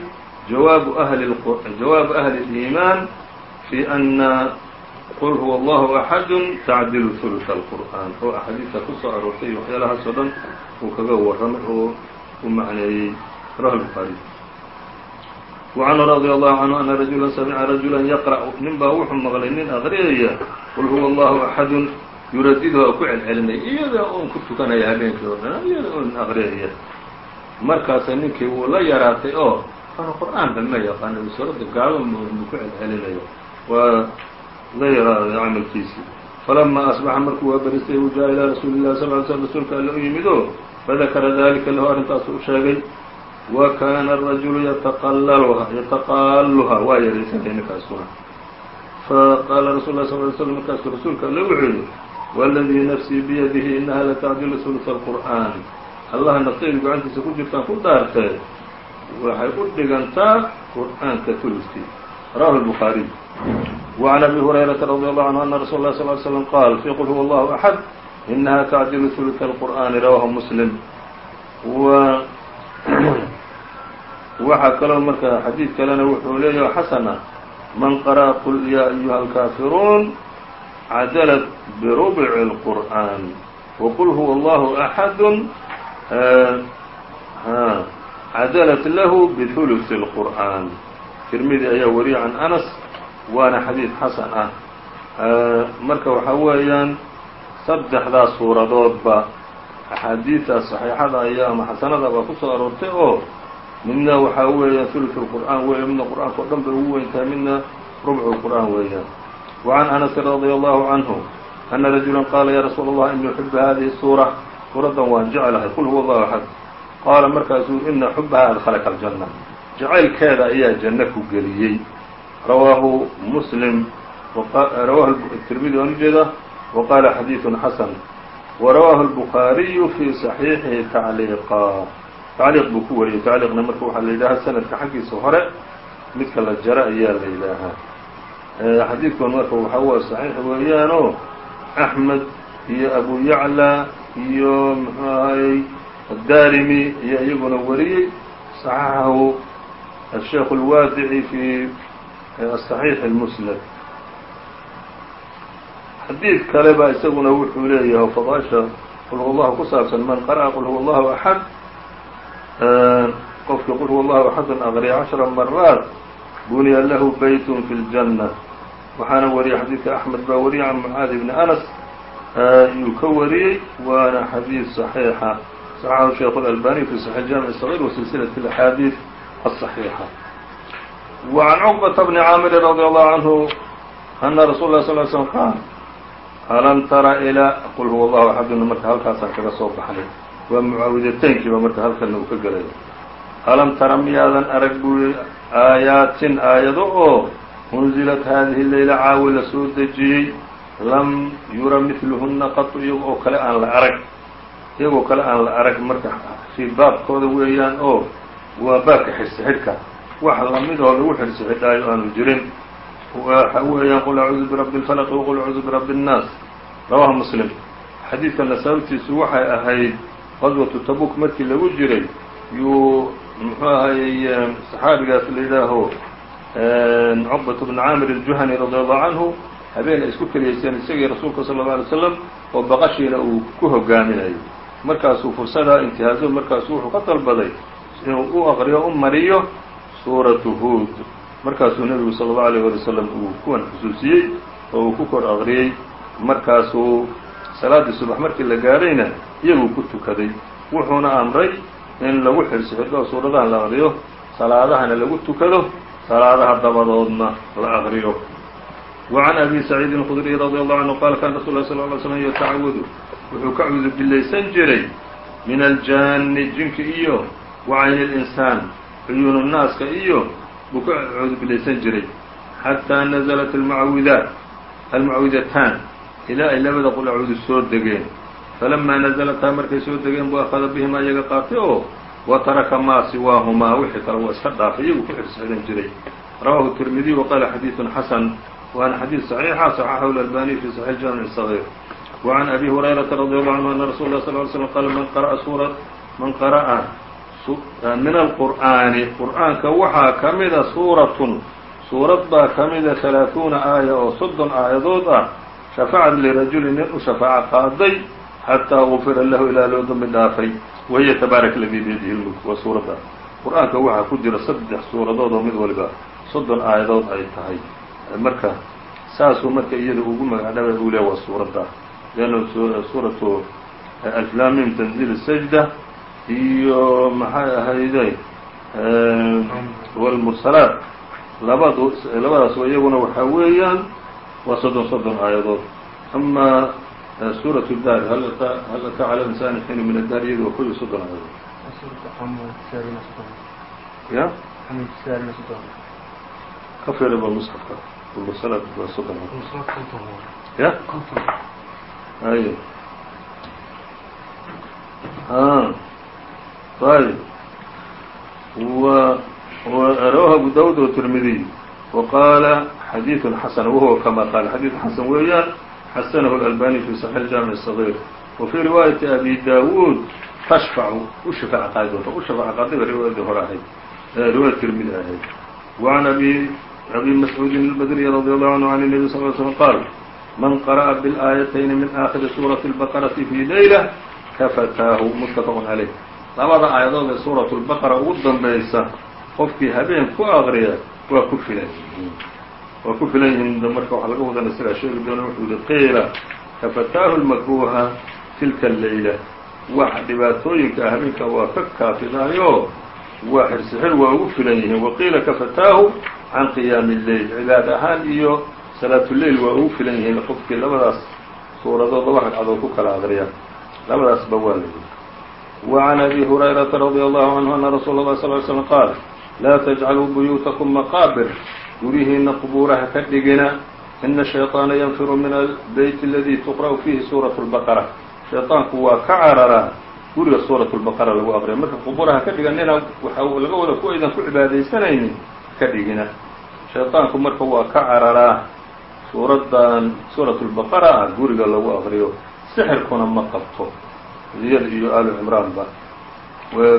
jawaabu ahli jawaabu ahli اliimaan fi ana qul huwa allahu axadu tacdilu ثuluث alqur'aan oo axaadiista ku soo aroortay iyo waxyaalahaas oo dhan uu kaga warramay oo u macneeyey rawahu الbuخaariي وcanhu radي allahu canhu ana rajula samica rajula yaqrأ nin baa wuxuu maqlay nin aqriyaya qul huwa allahu axadu yuradidu oo ku celcelinaya iyada oon ku tukanaya habeenkii oo dhan iyada oon aqriyaya markaasa ninkii wuu la yaraatay oo ana qur'aanba ma yaqaana suuradda gaaba mu ku celcelinayo waa la yaraaday camalkiisii falama asbaxa markuu waabaristay u jaa ilaa rasuuli llahi sal ly slm rasuulka alle u yimid oo fadakara dalika lahu arrintaasu u sheegay wa kaana arajulu yataqallaluha yataqaaluha waa yaraysanay ninkaasuna faqaala rasul lah sal ly slm markaasuu rasuulka alle wuxuu yihi waladii nafsii biyadihi inaha latacdilu ثuluث alqur'aan allaha naftaydu gacantiisa ku jirtaan ku dhaartee waxay u dhigantaa qur'aanka tuludkii rawahu الbukhaariي وعn أbي هuريرaةa رضي الله عنه أن رsuل الله صل ل سلم qاal في qل هو الله أحد إنها تعdل ثلث القرآن رwاه مسلم waxaa kaloo marka xadiid kalena wuxuu leeyahy xasana man qara'a qul yaa ayuha alkaafiruun cadalat birubci اlqur'aan waqul huwa allahu axadu eh, cadalat lahu bihulusi اlqur'aan tirmidi ayaa wariyay can anas waana xadiid xasan ah. Eh, marka waxaa weeyaan saddexdaas suuradoodba axaadiidtaas saxiixada ayaa ama xasanadabaa ku soo aroortay oo midna waxaa weeyaan ثuluث الqur'aan weeya midna qur'aanka o dhan bay ugu weyn tahay midna rubcu الqur'aan weeyaan وعan أنس radي الlahu عanهu أna rajula qaala ya rasuul الlah ini uxiba hadihi الsuura suuraddan waan jeclahay qul huwa الlahu أxad qaala markaasuu ina xubaha adklka الjanة jacaylkeeda ayaa janno ku geliyey rawaahu muslim rawaahu tirmidi waan ujeeda wa qaala xadiiثun xasan wa rawaahu الbukhaariyu fii صaxiixihi tacliiqa tacliiq buu ku wariyey tacliiqna marka waxaa la yidhahaa sanadka xaggiisa hore midka la jaro ayaa la yidhaahaa xadiidkan marka waxa wa صaxiix weeyaanoo أحmed iyo أbu yعlى iyo mxuu ahayey الdarimi iyo iyaguna wariyey صaxaxahu الشheikh الwaadiعي في الصaحيiح المسند xadiid kale baa isaguna wuxuu leeyahay fadaaisha qul huwa allahu ku saabsan man qara'a qul huwa allahu axad qofkii qul huwa allahu axadun aqriya cashra maraat buniya lahu beytun fi ljanna waxaana wariyey xadiidka axmed baa wariyey can mucaadi bni anas yuu ka wariyey waana xadiid صaxiixa صaxaxu sheikh اlalbani fi صaxix jaamic صغيr wa silsilaة اlaxaadiid الصaxiixa وعn cqبةa bni caamirin radي allahu canhu ana rasul lah sl slm qaal alam tara ilaa qul huwa allahu axaduna marka halkaasaan kaga soo baxnay waa mucaawidateynkiiba marka halkana uu ka gelaya alam tara miyaadan arag buu yihi aayaatin aayado oo unzilat haadihi leyla caawi la soo dejiyey lam yura midluhuna qatu iyago oo kale aan la arag iyagoo kale aan la arag marka fii baabkooda weeyaan oo waa baabka xirsi xidhka wax lamid oo lagu xirsi xidhaayo aanu jirin waxa weeyaan qul acuudu birabbi اlfalq waqul acuudu birabbi الnaas rawahu muslim xadiidkana sababtiisu waxay ahayd qadwatu tabuk markii lagu jiray yuu muxuu ahayey saxaabigaas la yidhaaho cuqbat bn caamir الjuhani radi allahu canhu habeen ay isku keliyeyseen isagii rasuulka sala اlه alay slam oo baqashiina uu ku hogaaminayo markaasuu fursadaa intihaazo markaasu wuxuu ka dalbaday inuu u aqriyo u mariyo suuratu huod markaasuu nebigu salى الlaه alيه alي wslam uu kuwan xusuusiyey oo uu ku kor aqriyey markaasuu salaaddii subax markii la gaadhayna iyaguu ku tukaday wuxuuna amray in lagu xirsi xidho suuradahan la aqriyo salaadahana lagu tukado salaadaha dabadoodna la aqriyo وعn أbي سعيid الخdري رضي الله عnه qال kان رsul ه صلى اه علي sلم yتacawd wuxuu ka cudu bilaysan jiray min الjaani jinka iyo وعayn الإnsaan cuyuun الnaaska iyo buu ka cudubilaysan jiray xatىa naزلت الmعawidaat almucawidatan ilaa ay labada qul acuudu soo degeen falamaa nazalataa markay soo degeen buu akhada bihimaa iyaga qaatay oo wa taraka maa siwaahumaa wixii kale waa iska dhaafay iyagu ku xirsixidan jiray rawahu tirmidiy wa qaala xadiidun xasan waana xadiid صaxiixa صaxaxahu اlalbaniy fi صaxiix jaamic صغيr وعn abi hurayrata radي allahu canhu ana rasul lah sl ly slm qaala man qara'a suura man qara'a min alqur'aani qur'aanka waxaa ka mida suuratun suurad baa ka mida ثalaaثuuna aaya oo soddon aayadood ah shafacad lirajuli nin u shafaaco qaaday xataa gufira lahu ilaa loo dambi dhaafay wahiya tabaarak ladii biyadihi lmulk waa suuradda qur'aanka waxaa ku jira saddex suuradood oo mid waliba soddon aayadood ay tahay marka saasuu marka iyada ugu magacdhabay uu leh waa suuradda leanna suuratu alflamim tanziil sajda iyo maxay ahayday wlmursalaat labadu labadaas iyaguna waxaa weeyaan waa soddon soddon aayadood ama suuraة daar hal ataa calى insani xiinu min addaar iyadu waa kow iyo soddon aayadood ya ka fiiriba msxafka mursalaat waa soddon ya ay ayb rawahu abu dawud وتirmidiy وqاala xadiiث xasn whuwa kama qaal xadiiث xasan weeyaan xasanahu الأlbani fi صaحيح الجaamiع الصغير وفي riwaayaةi abi dawuud tashfacu u shafaac qaadi doonta u shafaac qaadiba riwaayadii hore ahayd riwaayad tirmidi ahayd وعan abi abi mascuudi الbdrي radي الlahu عanه عن النبي صل ل sلم qaal man qara'a bالآayatayni min آkhiri suuraةi الbaqرaةi fي layla kafataahu mutafaq عalيh labada aayadood ee suuraة الbaqara ugu danbaysa qofkii habeen ku aqriya waa ku filan yihiin waa ku filan yihiin marka waxaa laga wadana isagaa sheegi doona wuxuu yihi qiila kafataahu lmakruha tilka leyla wax dhibaatooyinka habeenka waa ka kaafidaayo waa xirsixir waa ugu filan yihiin waqiila kafataahu can qiyaami اleyl cibaad ahaan iyo salaatuleyl waa ugu filan yihiin qofkii labadaas suuradood laba ragcadood ku kala aqriya labadaasba waa la yihi وعn أbي هuريرaةa رضي الله عنه أنa رsuuل الله صل ل سلم qاal laa تجcaluu buyuutakum maqaabir guryihiina qubuuraha ka dhigina ina الشhayطaana ynfiru min الbeyt اladii تqرأu fiihi suuraة البaqرة shayطaanku waa ka cararaa guriga suuraة البaqرة lagu aqriya marka qubuuraha ka dhiganina waxa laga wada ku aydan ku cibaadaysanaynin ka dhigina shayطaanku marka waa ka cararaa suuraddan suuraة الbaqara ah guriga lagu aqriyo sixirkuna ma qabto iyada iyo alu cimraanba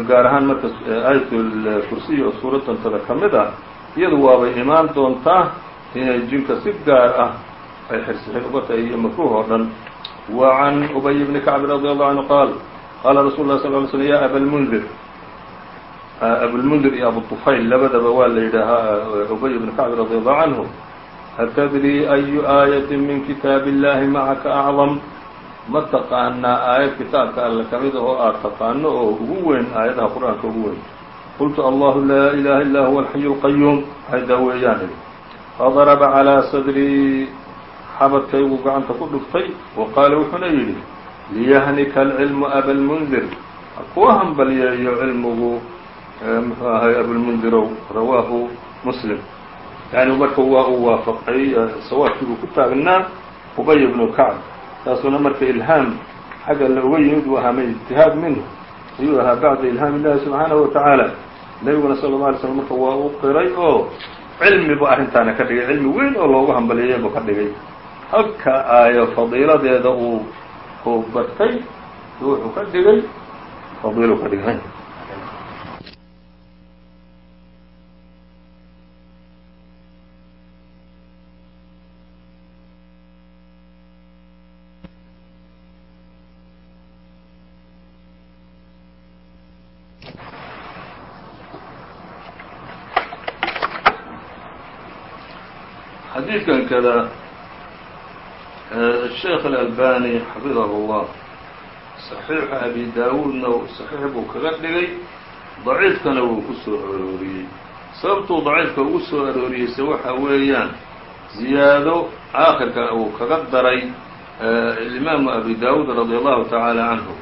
gaar ahaan marka aayatulkursiy oo suuradantada ka mid ah iyadu waabay imaan doontaa inay jinka si gaar ah ay xirsixin uga tahay iyo makruh oo dhan. Wa can ubay bni kacb radi allahu canhu qaal qaala rasul lah sal ly slm ya abalmundir abulmundir iyo abutufayl labadaba waa la yidhaahaa ubay bni kacb radi allahu canhu atadri ayu aayati min kitaab illahi macaka acdam ma taqaanaa aayad kitaabka alle ka mid ahoo aad taqaano oo ugu weyn aayadaha qur'aanka ugu weyn qultu allahu laa ilaha illa huwa alxayu اlqayuum aayaddaa weeyaan idhi fadaraba calىa sadrii xabadkaygu gacanta ku dhuftay wa qaala wuxuuna yidhi liyahnika alcilmu abalmundir ha kuwa hambalyeeyo cilmigu muxuu ahay abulmundirow rawaahu muslim yani marka waa uu waafaqay sawaabkii buu ku taagnaa ubay bnu kacb taasuna marka ilhaam xagga la uga yimid uu ahaa ma ijtihaad minhu ayuu ahaa bacda ilhaam illahi subxaanahu watacaala nebiguna sala اla alay slm marka waa u qiray oo cilmi bu arrintaana ka dhigay cilmi weyn oo loogu hambaliyeeya buu ka dhigay. Halka aayo fadiiladeeda uu uu bartay wuxuu ka dhigay fadiilu ka dhigay xadiidkan kada sheekh alalbani xafidahu اllah صaxiixa abi daawuudna صaxiix buu kaga dhigay daciifkana wuu ku soo arooriyey sababtuu daciifka ugu soo arooriyeyse waxa weeyaan ziyaado aakhirka uu kaga daray imaamu abi daawuud radi allahu tacaala canhu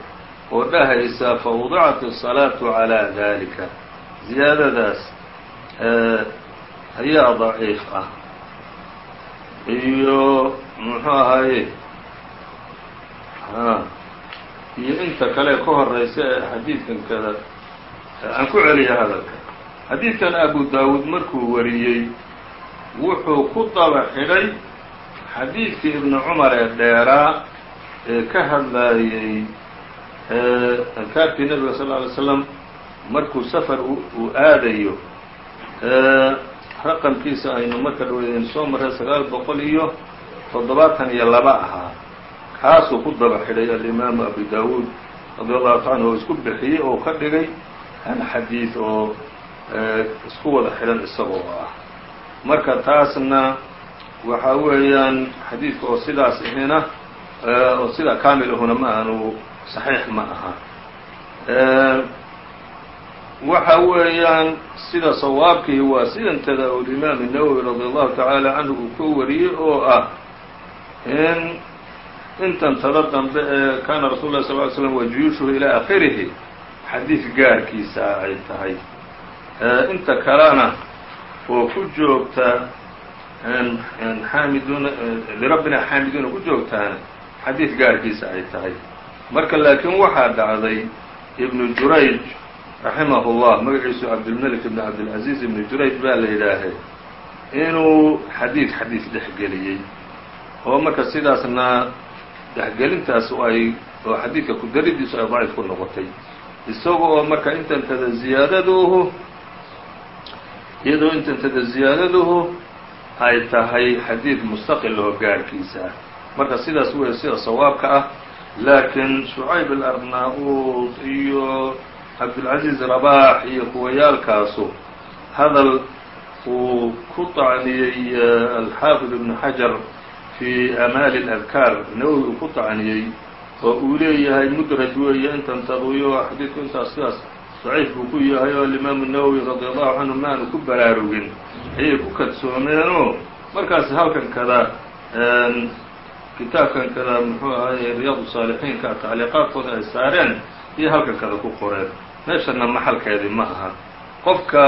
oo dhahaysa fawdicat الصalaaةu calى dalika ziyaadadaas ayaa daciif ah iyo muxuu ahaye iyo inta kale ka horeysa ee xadiidkan kada aan ku celiya hadalka. Xadiidkan abu daawuud markuu wariyey wuxuu ku daba xidhay xadiidkii ibnu cumar ee dheeraa ee ka hadlaayey adkaartii nebiga sal lla alay slam markuu safar uu aadayo raqamkiisa aynu marka dhaweyn soo marray sagaal boqol iyo toddobaatan iyo laba ahaa kaasuu ku daba xidhay alimaamu abu daawuud radi allahu ta canhu oo isku bixiyey oo ka dhigay hal xadiid oo isku wada xidhan isagoo ah. Marka taasna waxa weeyaan xadiidka oo sidaas ihina oo sidaa kaamil ahuna ma ahanu saxiix ma aha waxa weeyaan sida sawaabkii waa sidantada imaam الnawowi radi allahu tacaala canhu uu ka wariyey oo ah in intan tada dambe ee kaana rasul lah sal ly slm wajuyuushuhu ilaa akhirihi. Xadiid gaarkiisa ay tahay. Inta kalena oo ku joogta xaamiduuna lirabbina xaamiduuna ku joogtaana xadiid gaarkiisa ay tahay. Marka laakiin waxaa dhacday ibnu jurayj raximah اllah magaciisu cabdilmelik ibn cabdilcaziiz ibn jurayj baa la yidhaahay inuu xadiid xadiid dhexgeliyey oo marka sidaasna dhexgelintaas ay oo xadiidka ku daridiisu ay daciif ku noqotay. Isaga oo marka intantada ziyaadaduhu iyadoo intantada ziyaadaduhu ay tahay xadiid mustaqil oo gaarhkiisa ah marka sidaas wey sida sawaabka ah laakiin shucayb alarnaa-uud iyo cabdilcaziiz rabaax iyo kuwayaalkaasu hadal uu ku طacniyey alxaafid ibnu xajar fii amaali اladkaar nawowi uu ku طacniyey oo uu leeyahay mudraj weeye intan taduyo xadiidku intaas sidaas daciif buu ku yahay oo alimaamu nawowi radi allahu canhu maanu ku baraarugin ayay ku kadsoomeenoo markaas halkan kada kitaabkan kada muxuu ahaye riyaad saalixiinka tacliiqaadkooda ay saareen iyo halkan kada ku qoreen meeshana maxalkeedii ma aha. Qofka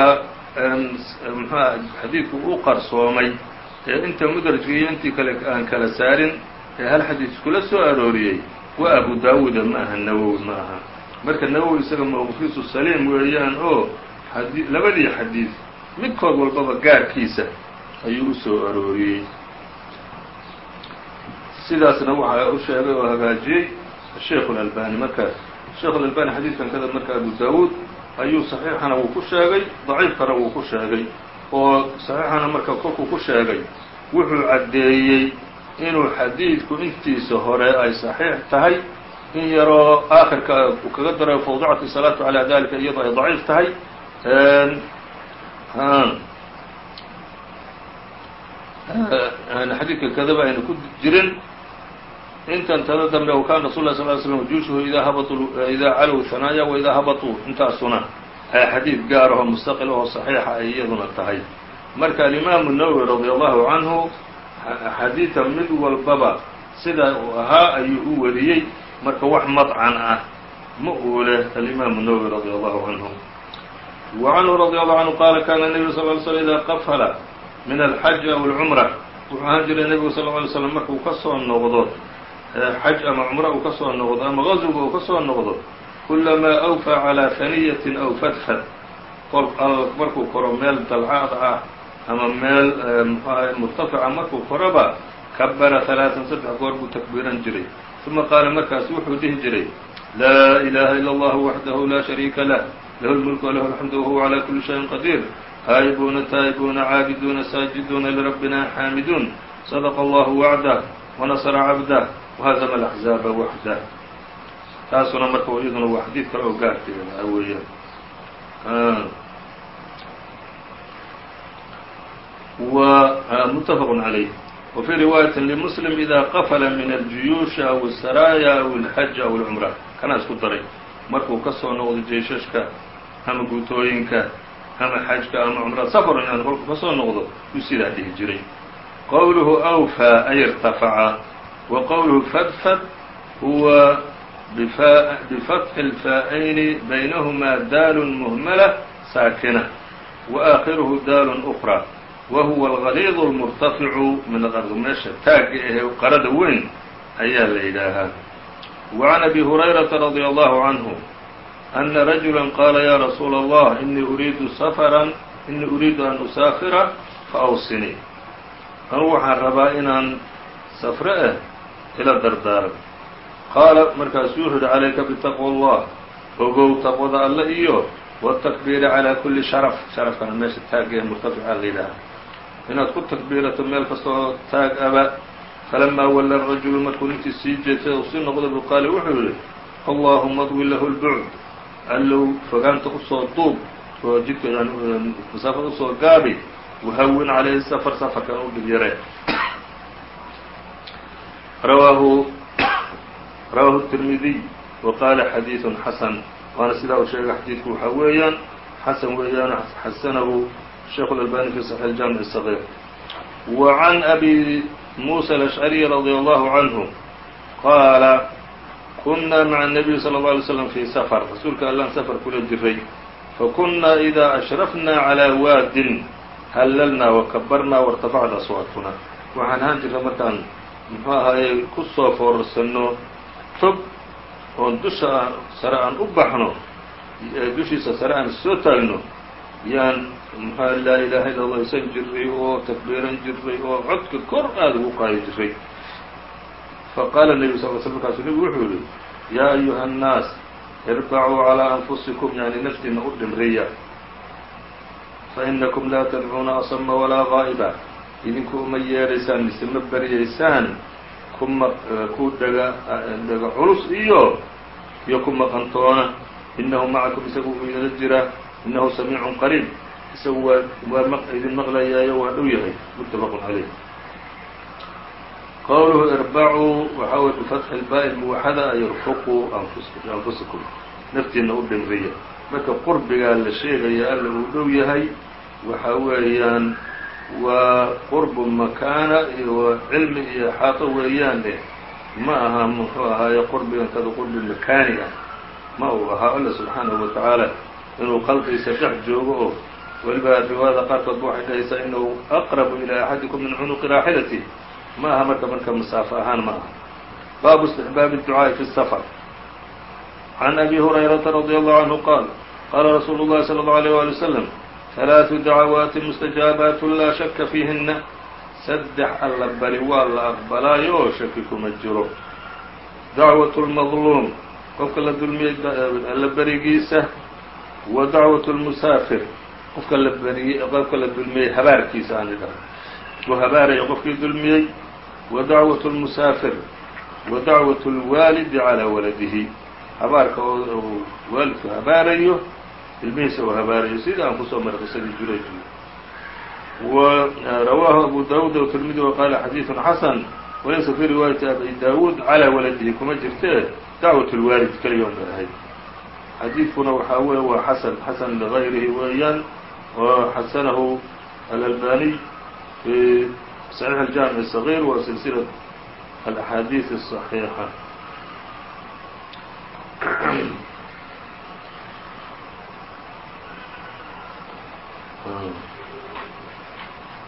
mxua xadiidku u qarsoomay ee inta mudrajka iyo intii kale aan kala saarin ee hal xadiid iskula soo arooriyey waa abu daawuuda ma aha nawowi ma aha. Marka nawowi isaga mowqifiisu saliim weeyaan oo labadii xadiid midkood walbaba gaarkiisa ayuu u soo arooriyey. Sidaasna waxaa u sheegay oo hagaajiyey sheikh اlalbani marka sheikh اlalbani xadiidkan kada marka abu dawuud ayuu صaxiixana wuu ku sheegay daciifkana wuu ku sheegay oo صaxiixana marka kolkuu ku sheegay wuxuu caddeeyey inuu xadiidku intiisa hore ay صaxiix tahay in yaroo aakhirka uu kaga darayo fawdicat الsalaatu calى dalika iyadoo ay daciif tahay xadiidka kadaba ayna ku jirin intan tada dambe w kana rasul sl ly slm juushuhu idaa calow hanaaya wa idaa habatuu intaasuna xadiid gaar ahoo mustaqil ahoo صaxiixa ay iyaduna tahay. Marka alimaamu nawwi radi allahu canhu xadiida mid walbaba sida uu ahaa ayuu u wariyey. Marka wax madcan ah ma uu leh alimaamu nawwi radi allahu canhu wa canhu radi allahu canhu qaala kana nebiyu sal ly slm idaa qafala min alxaji aw alcumra wuxuu ahaan jiray nebigu sal ly slm markuu ka soo noqdo xaj ama cumro uu ka soo noqdo ama gazwga uu ka soo noqdo kulamaa awfaa calaa haniyatin aw fadfad kol markuu koro meel dalcaad ah ama meel mxuaha murtafica markuu koroba kabara halaatan saddex goor buu takbiiran jiray. Uma qaala markaas wuxuu dhihi jiray laa ilaha ila allahu waxdahu laa shariika lah lahu lmulku walahu alxamdu wahuwa calaa kuli shayin qadiir. Haayibuuna taa'ibuuna caabiduuna saajiduuna lirabbina xaamiduun sadaqa allahu wacdah wanasra cabdah whazma alaxzaaba waxdah taasuna marka iyaduna waa xadiid kale oo gaarkeeda ah weeyaan ومتفق عليه وفي رواية لمسلم إذا qفل من الجيوش أو السرايا أو الحج أو العمرة kana isku daray markuu ka soo noqdo jeeshashka ama guutooyinka ama xajka ama cumrada sفر yani kolkuu ka soo noqdo yuu sidaa dhihi jiray qowluhu أwفى ay اrتaفca وqowluhu fdfd huwa بفتح الفاءين بynهma dal مهmلة sاakنة وآkhiرهu dal أخرى wahuwa alغaliid اlmurtaficu min alard meesha taagga ahee qarada weyn ayaa la yidhaahaa وعan abi hurayrata radي allahu canhu أna rajula qaala ya rasuula allah inii uriidu safran inii uriidu an usaafira faawsinii anugu waxaan rabaa inaan safre ah ila dardaarmay qaala markaasuu wuxuu yihi calayka bitaqwa allah ogow taqwada alle iyo wاtakbiira calىa kuli sharaf. Sharafkana meesha taagee murtafica ah la yidhaaha. Inaad ku takbiirato meel kastoo taag aba falamaa walla rajulu markuu ninkii sii jeestay u sii noqday buu qaale wuxuu yihi allaahuma adwi lahu lbucd allow fogaanta u soo duub oo jidka masaafada u soo gaabi wahawin calayhi safar safarkan u dhigyare rawaahu rawaahu التirmidiy wa qaala xadiiثun xasan waana sidaa uu sheegay xadiidku waxaa weeyaan xasan weeyaan xasanahu الشhيخ الألباني في صحيح الجامع الصغير وعن أبي موسى الأشعري رضي الله عنه قال كنا مع النبي صلى الله عليه وسلم في سفر rasuulka allaan sفر kula jiray فكنا إذا أشرفنا على waad hllلnaa وكبرnaa وارتفعت أصواتنا waxaan ahaan jirnay markaan muxuu ahaayey ku soo foorarsanno rog oon dusha sare aan u baxno dushiisa sare aan soo taagno yaan mxua laa ilaaha illa allah isan jiray oo takbiiran jiray oo codka kor aada ugu qaadi jiray faqaala nebigu sal sl markaasu nebigu wuxuu yihi yaa ayuha annaas irbacuu calaa anfusikum yani naftiina u dhimriya fainakum laa tadcuuna asma walaa qaa'iba idinku uma yeedhaysaan mise ma beryaysaan kuma ku dhega dhega culus iyo. Iyo ku maqantoona inahu macakum isagu uu idinla jiraa inahu samiicun qariib isagu waa waa idin maqlayaayo waa dhow yahay. Muttafaqun caleyh qowluhu irbacuu waxaa wey bifatxi lbaa-i muwaxada ay irfuquu anfusikum naftiina u dhimriya marka qurbigaa la sheegaya alla uu dhow yahay waxa weeyaan waa qurbu makaana iyo cilmi iyo xaato weeyaane ma aha muxuu ahaaye qurbigan kada qurbi makaani ah ma uu ahaa alla subxaanahu wa tacaala inuu qalqiisa dhex joogo oo weliba riwaayada qaarkood ba waxay dhahaysaa inuu aqrabu ilaa axadikum min cunuqi raaxilati ma aha marka marka masaafo ahaan ma aha baabu istixbaabi الducaaءi fi الsfr can abi hurayrata radي allahu canhu qaal qaala rasuulu اllahi salى اllahu عalيه wali wslam ثaلaaثu dacawaatin mustajaabaat laa shaka fiihina saddex alla bari waa la aqbalaayo oo shaki kuma jiro dacwaة الmadluum qofka la dulmiyey alla berigiisa wa dacwaة الmusaafir qofka la beriyey qofka la dulmiyey habaarkiisa aan idhaho uu habaaraya qofkii dulmiyey wa dacwaة الmusaafir wa dacwaة الwaalidi calىa waladihi habaarka oo waalidku habaarayo ilmihiisa uu habaarayo sida aan kusoo maray qisadii jurayj وrawaahu abu dawud وتirmidi وqaala xadiiث xasn walaysa fii riwaayaةi abi dawuud calى waladihi kuma jirtee dacwaة اlwaalid keliyoon bay ahayd xadiidkuna waxaa wey waa xasan xasan ligayrihi weeyaan oo xasanahu alalbaniy fi صaxiix الjaamiع الصغيr wa silsilaة الأxaadiiث الصaحيixa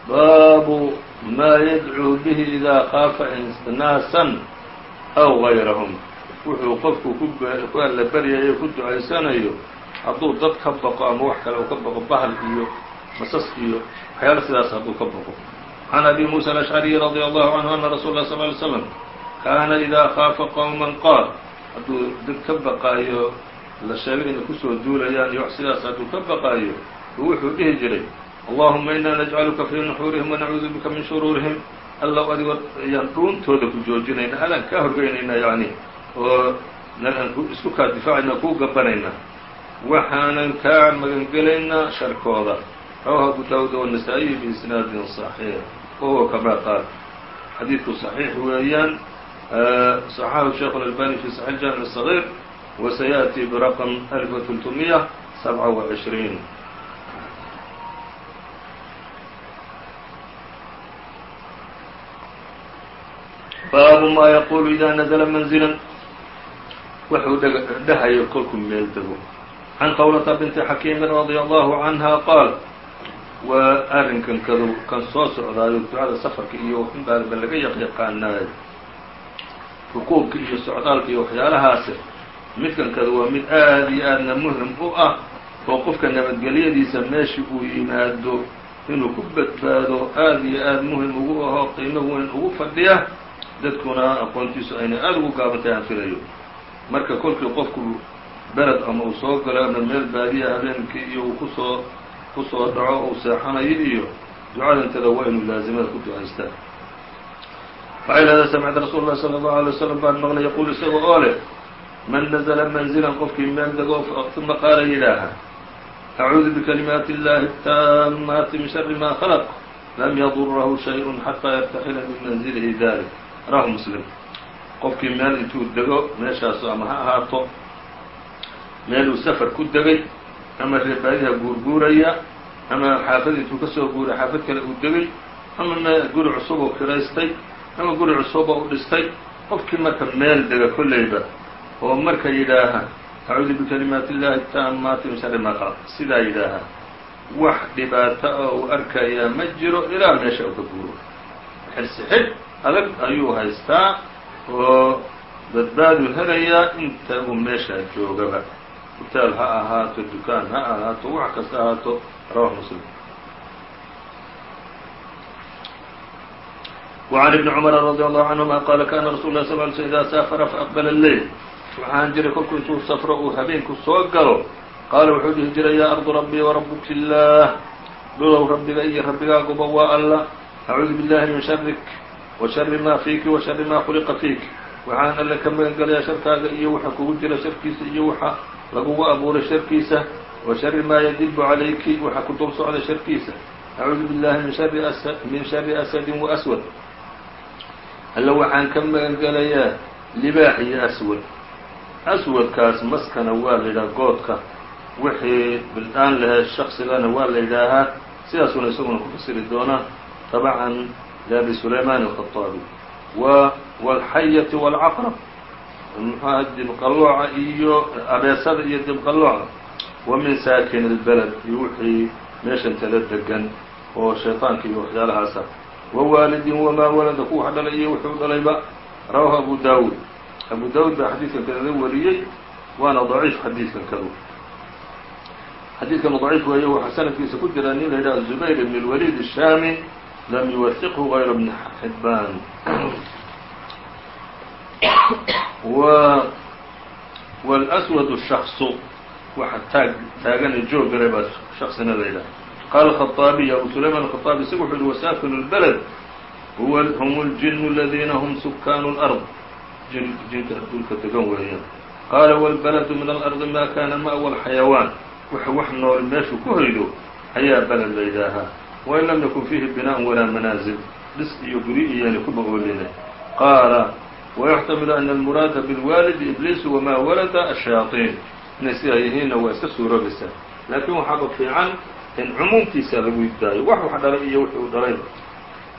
baabu ma yadcuu bihi إida khaafa naasa أw غayrahم wuxuu qofku ku alla beryayo ku ducaysanayo hadduu dad ka baqo ama wax kale uu ka baqo bahal iyo masas iyo waxyaalo sidaas hadduu ka baqo عن أbي موسى الأشعري رضي الله عنه أن رsuل الله صلى اه عليه وسلم كاna إida khaafa qوما qاal hadduu dad ka baqaayo la sheego inay kusoo duulayaan iyo wax sidaas hadduu ka baqaayo wuxuu dhihi jiray allahuma ina najcaluka fii nuxuurihim wanacuudu bika min shuruurihim allow adigoo ayaan dhuuntooda ku joojinayna adaan kaa horgeynayna yani oo isku kaa difaacayna kuu gabanayna waxaanan kaa magangelaynaa sharkooda rawahu abu daawuud wالنasaaئiي biisnaadin صaxiix wahuwa kama qaal xadiidku صaxiix weeyaan صaxaxahu sheekh األbani fi صaxiح jaamiع الصغيr وسيأتي برقم ألف وتلتمية سبعة وعشرين baabu maa yaquulu idaa nazla manzilan. Waxuu dhahayo kolkuu meel dego. Can qawlata binti xakiimin radia allahu canha qaal waa arrinkan kadu kan soo socdaayo ducada safarka iyo baaba laga yaqaanaayo rukuubka iyo socdaalka iyo waxyaalahaasi midkan kadu waa mid aad iyo aadna muhiim u ah oo qofka nabadgelyadiisa meesha uu yimaado inuu ku badbaado aad iyo aad muhiim ugu aho qiimo weyn ugu fadhiya dadkuna aqoontiisu ayna aada ugu gaabantahay aan filayo marka kolkii qofku beled ama uu soo galo ama meel baadiya habeenkii iyo uu kusoo kusoo dhaco uu seexanayo iyo ducadantada waa inuu laazimada ku ducaystaa waxay lahdaa samicta rasuul اlahi salى الlaه alay wslam baan maqlay yaquul isaga oo leh man nazla manzilan qofkii meel dego uma qaala yidhaaha acuudu bikalimaati اllahi الtaamaati min shari ma khalq lam yadurahu shayء xataa yartaxila min manzilihi dalik rawahu muslim. Qofkii meel intuu dego meeshaasu ama ha ahaato? Meel uu safar ku degay ama reebaadiha guurguuraya ama xaafad intuu ka soo guuray xaafad kale uu degay ama meel guri cusub oo kiraystay ama guri cusuba u dhistay. Qofkii marka meel dega kolleyba oo marka yidhaaha acuudu bikalimaati illahi taamaati min shari ma qalaq sidaa yidhaaha wax dhibaato oo uu arkayaa ma jiro ilaa meesha uu ka guuro. Xirsi adag ayuu haystaa oo badbaadu helayaa inta uu meeshaa joogaba hutaal ha ahaato dukaan ha ahaato wax kasta ahaato rawax muslim وعن بن cمر رضي الله عنهma qال kاna رsuل الله صل ل sل إdا sافر فأqبل الليل waxaan jiray kolku intuu safro uu habeenku soo galo qaala wuxuu dhihi jiray yaa arضu ربي وربki الlah dhulow rabbiga iyo rabbigaaguba waa alla أcuudu bالlahi min شharik washari maa fiiki washari maa khuliqa fiik waxaan alle ka magangelayaa sharkaaga iyo waxa kugu jira sharkiisa iyo waxa lagugu abuuray sharkiisa wa shari maa yadibu calayki waxa ku dul socda sharkiisa acuudu billahi min shari min shari asadin wa aswad alle waxaan ka magangelayaa libaax iyo aswad aswadkaas maskana waa la yidhaha goodka wixii bildhaan lahayd shaqsigana waa la yidhaahaa sidaasuna isaguna ku fasiri doonaa tabacan liabi sulaymaan alkhaطaabi wa wاlxayati wاlcaqrab muxuaha dibqalooca iyo abeesada iyo dibqalooca wa min saakin اlbeled iyo wixii meeshan tala degan oo shayطaanka iyo waxyaalahaasa wwaalidin wamaa walada ku wax dhalay iyo wuxuu dhalayba rawahu abu daawuud abu daawuud baa xadiidkan kadada wariyey waana daciif xadiidkan kadu xadiidkanu ضaciif weeye waxaa sanadkiisa ku jira nin la yidhaha zubayr ibn اlwalid الshami lam yuwahiqhu غayr bn xibaan wاlأswad الshakصu waxa taag taagana joogale baa shaksina la yidhaha qaala الkhaطaabiy abu sulayman الkhaطaabi isagu wuxu uhi wasaakinu اlbaled huwa hm اljin اladina hm sukaan اlأrض jin jinka dhulka degan weeyaan qaala wاlbaladu min alardi ma kana ma'wa اlxayawaan waxa wax nool meeshuu ku hoydo ayaa baled la yidhaahaa wain lam yakun fiihi binaaء walaa manaazil dhis iyo guri iyaani kuba ooline qaala ويxtamilu أن الmuraada bاlwaalidi ibliis wma walada الشhayaaطiin inay sidaa yihiinna waa iska suuroobaysaa laakiin waxaaba fiican in cumuumkiisa lagu daayo wax wax dhalay iyo wixii uu dhalayba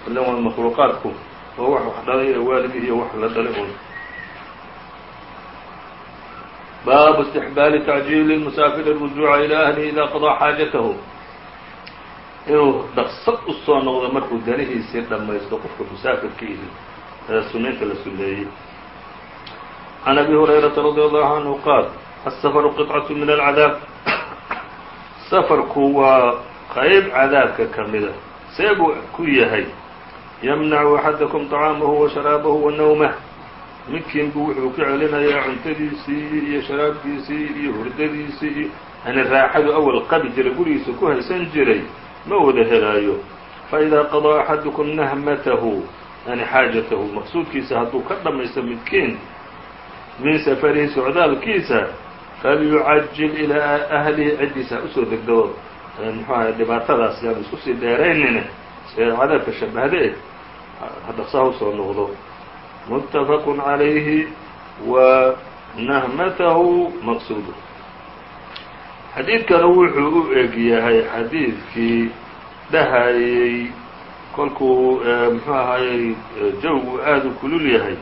ilan waa makhluuqaadku oo wax wax dhalay ee waalid iyo wax la dhalay un baabu اstixbaali tacjiili الmusaafir الrujuuca ilى ahlihi ida qaضىa xaajatahu inuu dhaqsad u soo noqdo markuu danihiisii dhammaysto qofka musaafirkiihi ee sunaynta la suneeyey can abi hurayrata radi allahu canhu qaal aلsafru qiطcaة min alcadaab safarku waa qayb cadaabka ka mida see buu ku yahay yamnacu axadakum طacaamahu wa sharaabahu wa nawmah midkiin buu wuxuu ka celinayaa cuntadiisii iyo sharaabkiisii iyo hurdadiisii iyo yani raaxadu awal qabi jiray gurigiisa ku haysan jiray ma wada helaayo. Faidaa qaضىa axadukum nahmatahu yani xaajatahu maqsuudkiisa hadduu ka dhammaysto midkiin min safarihi socdaalkiisa falyucajil ilaa ahlihi ciddiisa ha u soo degdego muxuu ahay dhibaatadaas yaan isku sii dheeraynine ee cadaabka shabahde ha u soo noqdo. Muttafaqun calayhi wa nahmatahu maqsuudu xadiidkanu wuxuu u eg yahay xadiidkii dhahayey kolkuu muxuu ahaayey jawgu aada u kulul yahay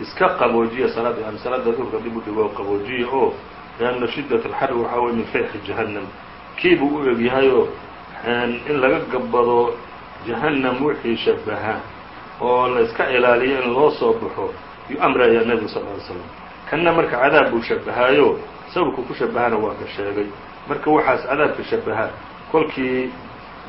iska qaboojiya salaada yani salaada duhurka dib u dhigo qaboojiya oo lianna shiddat alxar waxaa weye min fayxi jahannam. Kii buu u eg yahayoo in laga gabbado jahannam wixii shabaha oo la iska ilaaliyo in loo soo baxo yuu amrayaa nebigu sal ly slam kanna marka cadaab buu shabahaayo sababku ku shabahana waa ka sheegay. Marka waxaas adaabka shabaha kolkii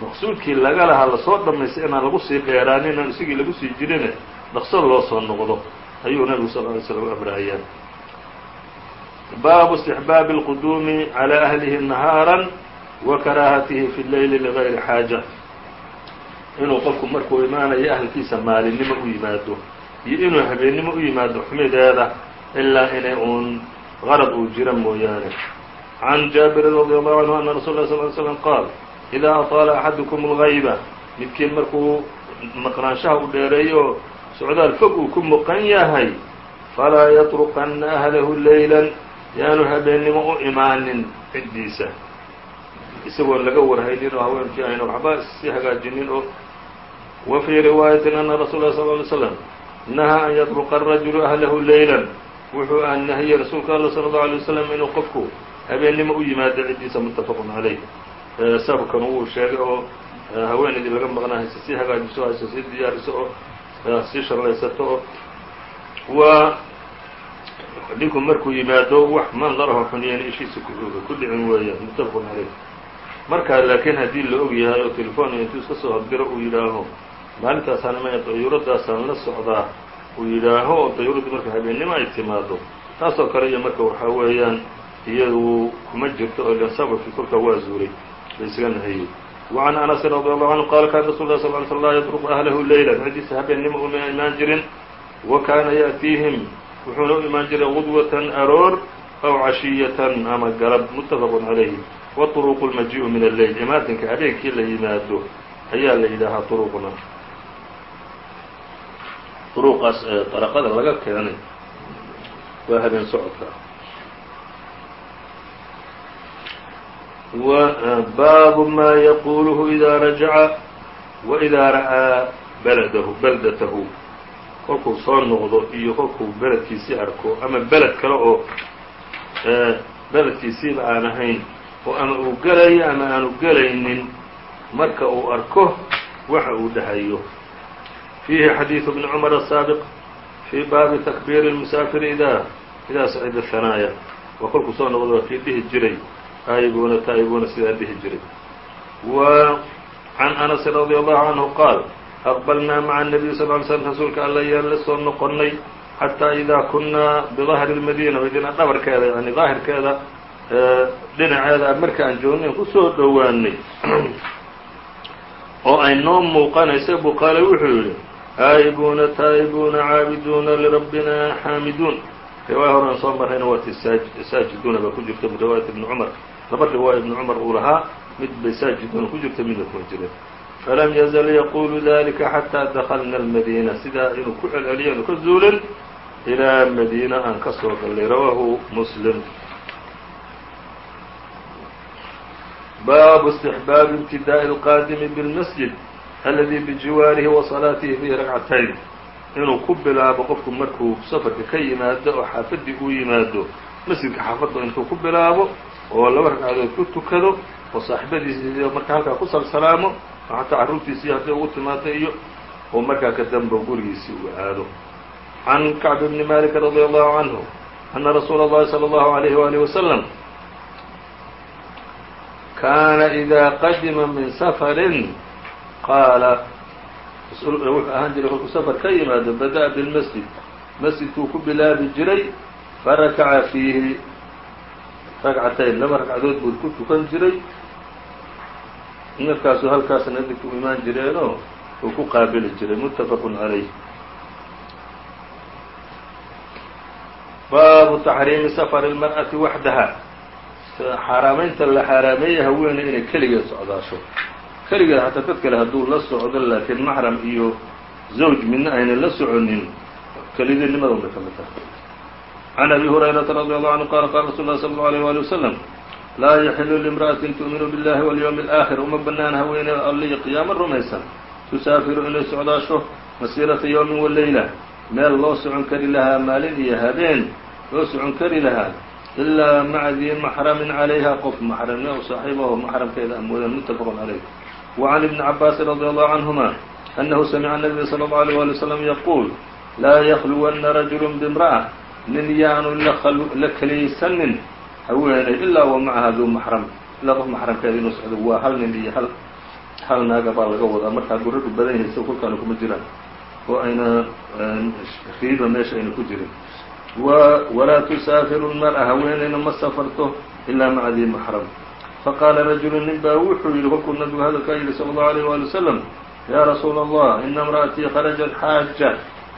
maqsuudkii laga lahaa la soo dhamaystay inaan lagu sii dheeraanin isagii lagu sii jirine dhaqso loo soo noqdo ayuu nabigu sal lay slam u amraayaan baabu istixbaabi اlquduumi calى ahlihi nahaara wa karaahatihi fi leyli ligayri xaaja. Inuu qofku markuu imaanayo ahlkiisa maalinimo u yimaado iyo inuu habeenimo u yimaado xumideeda ilaa inay uun qarad uu jira mooyaane. can jaabirin radi allahu canhu ana rasul lah sl ly slm qaal idaa aطaala axadukum اlgayba midkiin markuu maqnaanshaha u dheereeyo socdaal fog uu ku muqan yahay. Falaa yatruqanna ahlahu leylan yaanu habeennimo u imaanin ciddiisa. Isagoon laga warhaynin oo haweenkii ayna waxba sii hagaajinin oo. Wa fii riwaayatin ana rasuula lah sal ly slam nahaa an yatruqa arajulu ahlahu leylan wuxuu ah nahiyey rasuulka alla sala allahu alay wasalam inuu qofku habeennimo u yimaado ciddiisa muttafaqun calayh sababkan wuu sheegay oo haweenaydii laga maqnaa hayse sii hagaajiso hayse sii diyaariso oo sii shallaysato oo waa dhinku markuu yimaado wax mandaraho xuniyeen ishiisa ku dhicin weeyaan muttafaqun calayh markaa laakiin haddii la og yahay oo telefoon intuu iska soo hordiro uu yidhaaho maalintaasaan ma dayuuradaasaan la socdaa uu yidhaaho oo dayuuraddu marka habeennimo ay timaado taasoo kale iyo marka waxaa weeyaan iyadu kuma jirto oo ilan sabarkii kolkaa waa zuuray la isaga nahayey وعn أنس رضي الله عنه qال kاn رsuل اه صل ل sل لا yترك أهله ليلا ciddiisa habeennimo uma imaan jirin وakaana yأتيihim wuxuuna u imaan jiray غudوة aroor أو caشhiyaة ama galab متfق عaليه وطرق الmaجiء min الليل imaatinka habeenkii la yimaado ayaa la yidhaahaa طرqna uruqaas baraqada laga keenay waa habeen socodka. Baabu ma yaquluhu إida rajaca waإida ra'aa baladahu baldatahu. Kolkuu soo noqdo iyo kolkuu beledkiisii arko ama beled kale oo beledkiisiiba aan ahayn oo ama uu gelayo ama aanu gelaynin marka uu arko waxa uu dhahayo. fiihi xadiiثu bni cmar الsaabiq fii baabi takbiir الmusaafir ida idaa sacida hanaaya waa kolkuu soo noqdo waa kii dhihi jiray aayibuna taa'ibuna sidaa dhihi jiray wa can anas radi allahu canhu qaal aqbalnaa maca الnabiy sal ly slm rasuulka alla yaan la soo noqonnay xataa idaa kunaa bidahri اlmadiina madiina dhabarkeeda yani daahirkeeda dhinaceeda marka aan joognayn kusoo dhowaanay oo ay noo muuqanaysa buu qaale wuxuu yidhi aa'ibuuna taa'ibuuna caabiduuna lirabbina xaamiduun riwaaya horan soo marrayna waa ti saajiduuna baa ku jirta min riwaayat ibni cumar laba riwaaya ibni cumar uu lahaa mid bay saajiduuna ku jirta midna kuma jirin falam yazal yaqulu dalika xataa dakalna almadiina sidaa inuu ku celceliyo aanu ka zuulin ilaa madiina aan ka soo gallay rawaahu muslim baabu istixbaabi ibtidaa'i alqaadimi bilmasjid aladi bijiwaarihi wa salaatihi fiihi ragcatayn inuu ku bilaabo qofku markuu safarka ka yimaado oo xaafaddii uu yimaado masjidka xaafadda intuu ku bilaabo oo laba ragcadood ku tukado oo saaxibadiisi marka halkaa ku salsalaamo oo xataa carruurtiisii hadday ugu timaado iyo oo markaa ka danba gurigiisii uu aado can kacb bni malik radi allahu canhu ana rasuula اllahi salى اllahu عalayh waalih wasalam kaana إida qadima min safrin qaala wuxuu ahaan jiray kolkuu safar ka yimaado bada'a bilmasjid masjidkuu ku bilaabi jiray farakaca fiihi ragcatayn laba ragcadood buu ku tukan jiray markaasuu halkaasna dinku imaan jireenoo uu ku qaabili jiray muttafaqun calayh baabu taxriimi safari اlmar'ati waxdaha xaaraameynta la xaaraameeyey haweeney inay keligeed socdaasho keligeed xataa dad kale hadduu la socdo laakiin maxram iyo zawj midna ayna la soconin. Kelidinimada unbay ka mid tahay. Can abi hurayrata radi allahu canhu qala qala rasul lah sala allau alيyh wali wasalam laa yaxilu liimra'atin tu'minu biاllahi walyowmi alaakhir uma bannaan haweene allihi qiyaamo rumaysan. Tusaafiru inay socdaasho masiirata yowmin waleyla meel loo socon kari lahaa maalin iyo habeen. Loo socon kari lahaa ilaa maca dii maxramin calayha qof maxramya u saaxiibaho maxramkeeda ah amoodan muttafaqun calayh can ibni cabaasin radi allahu canhuma annahu samica nabiya sala allau alيyh wali wslam yaquul laa yakluwanna rajulu bimra'a nin yaanu la keliyaysanin haweeney ilaa wa macaha duu maxram ilaa qof maxramkeeda inuu socdo waa hal nin iyo hal hal naaga baa laga wadaa marka hadduu raggu badan yahay sida kulkaanu kuma jiraan oo ayna riiba meesha ayna ku jirin walaa tusaafiru lmar'a haweeneyna ma safarto ilaa maca dii maxram faqaala rajulu nin baa wuxuu yidhi kolkuu nabigu hadalkaa yidhi sala allahu alayh waali wasalam yaa rasuula allah ina imra'atii kharajat xaaja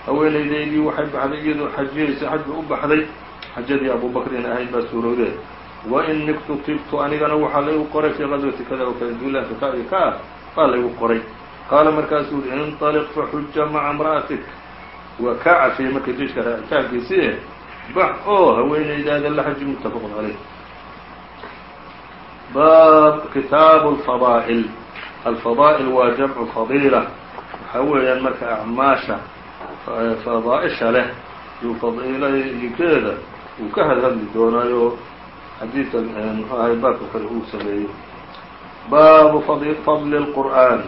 haweeneydaydii waxay baxday iyadoo xajiyaysa xaj ba u baxday xajadii abubakrin ahayd baa suurowdee wa in niktu tibtu anigana waxaa laygu qoray fii qadwati kada kale duulaanka ka iyo ka baa laygu qoray qaala markaasuu yihi inطaliq faxuja maca imra'atik waa kaa cafiyey marka jeiشhka raacitaankiisii bax oo haweeneydaada la xaji mutafaqun caleyh bab kitaabu alfadaa'il alfadaa'il waa jamcu fadiila waxaa weeyaan marka acmaasha fadaa'isha leh yuu fadiilayikeeda uu ka hadhadli doonaayo. Xadiikan eh, muxuu ahay baabka kale uu sameeyo. Baabu fadli اlqur'an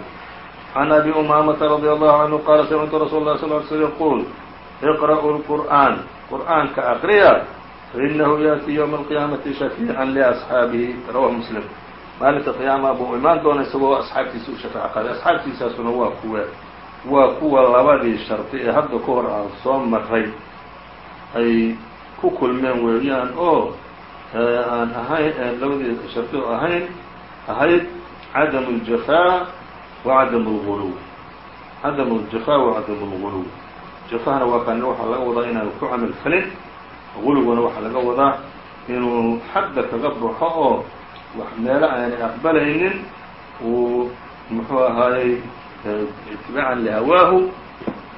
can abi umaamata radi allahu canhu qaala samictu rasuul lah sal l sl yquul iqra'u اlqur'an qur'aanka aqriya فإنه يأتي يوم القيامة شhفيعا لأصحاaبه رwاه مسلم maalinta قyaama buu imaan doona isagoo أصxaabtiisa u shafeec qaaday أصxaabtiisaasuna waa kuwe waa kuwa labadii sharطi ee hadda ka hor aan soo maray ay ku kulmeen weeyaan oo aan ahayn labadii sharطi oo ahayn ahayd cadم الجفاء وcadم الغuluw cadم الجفاء وcadم الغuluw jafahna waa kan waxaa laga wadaa inaanu ku camal falin guluguna waxaa laga wadaa inuu xadda kaga baxo oo wax meelo aanay aqbalaynin uu muxuu ahaayey itibaacan lihawaahu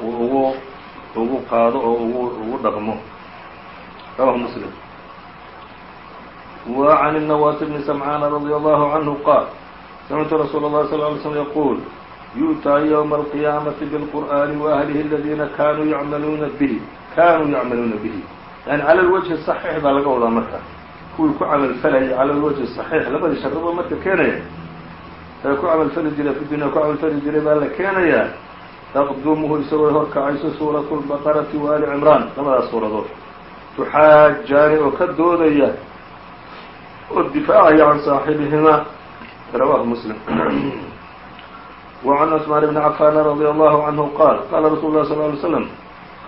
uu ugu ugu qaado oo ugu ugu dhaqmo rawaه msلم وعن النواس بن سمعان رضي الله عنه قال سمعت رsuuل الlه صلى اه عليه وسلم يقول يؤتى يوم القيامة بالقرآن وأهله الذين kanuu yعmaluuna bه kanuu yعmaluuna bه yani cala alwajhi saxiix baa laga wadaa marka. Kuwii ku camalfalayay cala alwajhi saxiix labadii sharriba marka keenaya. Ee ku camalfali jiray fi dunya ku camalfali jiray baa la keenayaa. Taqdumuhu isagoo horkacayso suuratu lbaqarati wa ali cimraan labadaas suuradood. Tuxaajaani oo ka doodaya oo difaacaya can saaxibihimaa rawahu muslim. وعن عثمان بن عفان رضي الله عنه قال قال رسول الله صلى sal ly وسلم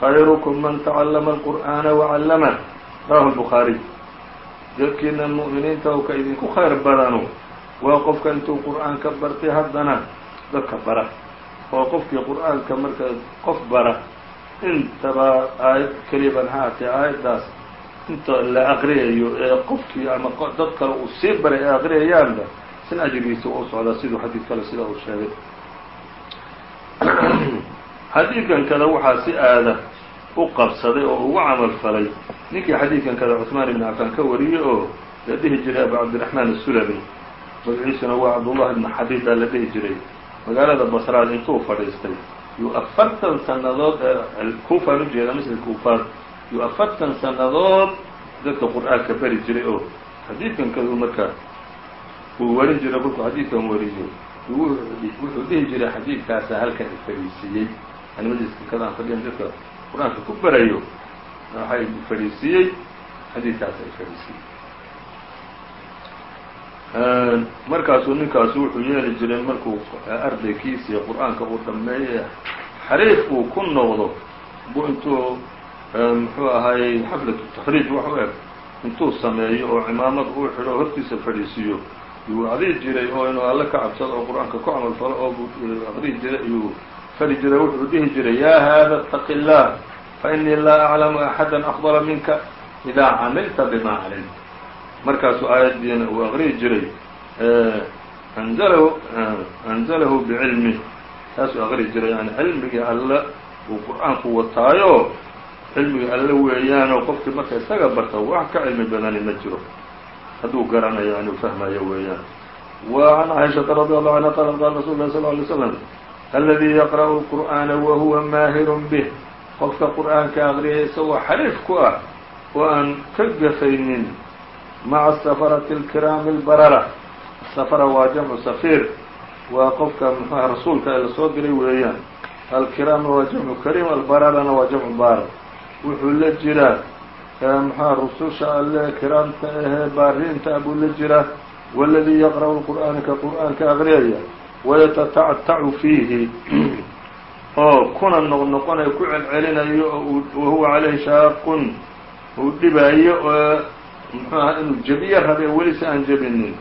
khayrukum man tacallama alqur'aana wacallama rawahu lbukhaariy dadkiina mu'miniinta u ka idinku khayr badanu waa qofka intuu qur'aanka bartay haddana dadka bara oo qofkii qur'aanka marka qof bara intaba aayad keliya baan ha atee aayaddaas inta la aqriyayo ee qofkii ama dad kale uu sii baray ay aqriyayaanba sin ajrigiisa u socdaa siduu xadiid kale sidaa uu sheegay xadiidkan kada waxaa si aada u qabsaday oo ugu camal falay. Ninkii xadiidkan kada cuثmaan ibn cafaan ka wariyey oo la dhihi jiray abu cabdiraxmaan asulami magaciisuna waa cabdullah ibn xabiib baa la dhihi jiray. Magaalada basraad intuu fadhiistay yuu afartan sannadood kuufaan ujeeda misl kuufaan yuu afartan sannadood dadka qur'aanka beri jiray oo xadiidkan kadu marka uu warin jiray kolkuu xadiidkan wariyo wuxuu dhihi jiray xadiidkaasa halkan ifadhiisiiyey yani majliska kadaan fadhiyan dadka qur'aanka ku berayo waxay fadhiisiiyey xadiidkaasa ifadhiisiiyey markaasuu ninkaasu wuxuu yeeli jiray markuu ardaykiisii qur'aanka uu dhameeye xariif uu ku noqdo. Bu intuu muxuu ahaayey xaflatu takhriij wax u eg. Intuu sameeyo oo cimaamad uu xidho hortiisa fadhiisiiyo yuu aqriyi jiray oo inuu alle ka cabsado oo qur'aanka ku camal falo oo aqriyi jiray iyuu fali jiray wuxuu dhihi jiray yaa haada اtaqi الlah fainii laa aclamu axada afضla minka idaa camilta bima calayt markaasuu aayaddiina uu aqriyi jiray anzalahu anzalahu bicilmi taasuu aqriyi jiray yani cilmigii alle uu qur-aanku wataayo cilmigii alle weeyaanoo qofkii marka isaga barta wax ka cilmi badani ma jiro hadduu garanayo yani u fahmayo weeyaan wa can caaishaةa radi allahu anha qalat qala rasul lah sl lay slam aladii yaqra'u اlqur'aana wahuwa maahirun bih qofka qur'aanka aqriyay isagoo xariif ku ah oo aan ka gafaynin maca safarati اlkiraami اlbarara safara waa jamcu safiir waa qofka mxuah rasuulka ee lasoo diray weeyaan alkiraamna waa jamcu kariim albararana waa jamcu baara wuxuu la jiraa mxuha rususha alle kiraamta ahee baariinta buu la jiraa waladii yaqra'u lqur'aana ka qur'aanka aqriyaya wayatatacatacu fiihi oo kuna noqnoqonayo ku celcelinayo oo wahuwa caleyhi shaaqun uu dhibaayo oo muxuuaha inuu jebiyo rabe weli si aan jebinin.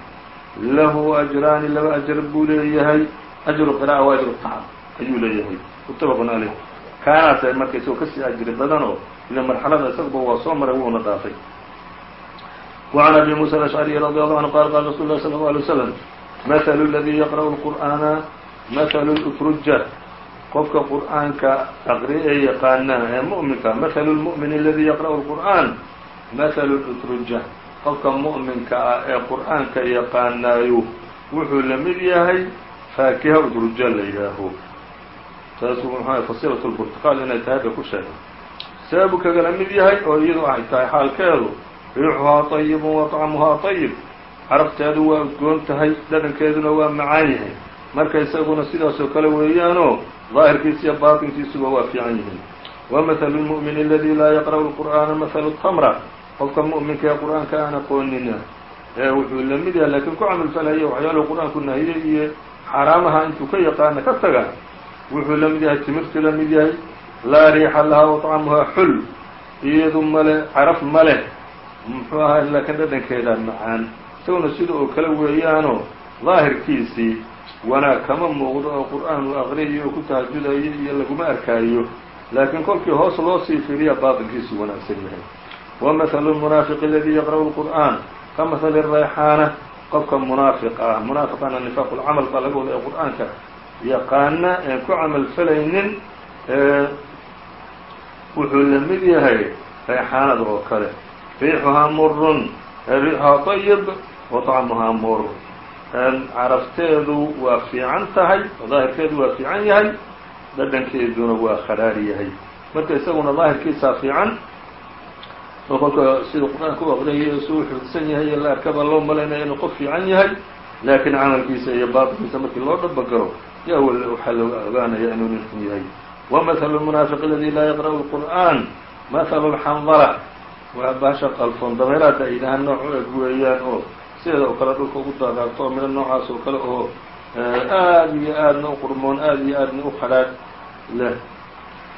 Lahu ajraani laba ajr buu leeyahay ajru qiraa'a wa ajru tacam ayuu leeyahay. Muttafaqun caleyh kaanaasa marka isagoo ka sii ajri badan oo ila marxalada isaguba waa soo maray wuuna dhaafay. Wacan abi muusa alashcari radi allahu canhu qala qala rasuulu lah sala اllau alay waslam مثل الذي يقرأ القرآن مثل الأترجة qofka qur'aanka aqri ee yaqaana ee muؤminka مثل المؤمن الذي يقرأ القرآن مثل الأترجة qofka muؤminka ah ee qur'aanka yaqaanaayo wuxuu la mid yahay faakiha utruja la yidhaaho taasu mxu fasilaة البرتqاl inay tahay bay ku sheegay seebuu kagala mid yahay oo iyadu ay tahay xaalkeedu riixuhaa طayibun waطcamuhaa طayib carabteedu waa udgoon tahay dhadhankeeduna waa macaan yahay. Marka isaguna sidaasoo kale weeyaanoo daahirkiisa iyo baatinkiisuba waa fiican yihiin. Wamahalu lmu'mini aladii laa yaqra'u lqur'aana mahalu tamra qofka mu'minka ee qur'aanka aan aqoonina ee wuxuu la mid yahay laakiin ku camalfalaya waxyaaluhu qur'aanku nahiyey iyo xaaraamaha intuu ka yaqaana ka taga wuxuu la mid yahay timirtu la mid yahay laa riixa lahaa waطcamuhaa xul iyadu male caraf ma leh muxuu ahaa laakiin dhadhankeeda macaan isaguna sida oo kale weeyaanoo daahirkiisii wanaag kama muuqdo oo qur'aan uu aqriyayo oo ku tahajudayo iyo laguma arkaayo. Laakiin kolkii hoos loo sii fiiriya baaطinkiisu wanaagsan yahay. Wamahalu lmunaafiqi aladii yaqra'u lqur'aan ka mahali rayxaana qofka munaafiq ah. Munaafiqana nifaaqu lcamal baa laga wada qur'aanka. Yaqaana een ku camal falaynin wuxuu la mid yahay rayxaanada oo kale. Riixuhaa murun riixuhaa طayib waطcamuhaa mur carafteedu waa fiican tahay daahirkeedu waa fiican yahay dhadhankeeduna waa kharaari yahay. Marka isaguna daahirkiisaa fiican oo kolka sida qur'aanka u aqriyayo si uu xifdsan yahay la arkaba loo malaynaya inuu qof fiican yahay laakiin camalkiisa iyo baatinkiisa markii loo dhabagalo ya waxaa la ogaanaya inuu nin xun yahay wamahalu lmunaafiq aladi laa yaqra'u lqur'aan mahalu lxandala waa baasha qalfoon dabeeraadda ayidhaha nooc u eg weeyaan oo sideeda oo kale dhulka ugu daadaarto oo midho noocaas oo kale oo eh, aada iyo aadna u qurmoon aada iyo aadna u qadhaadh leh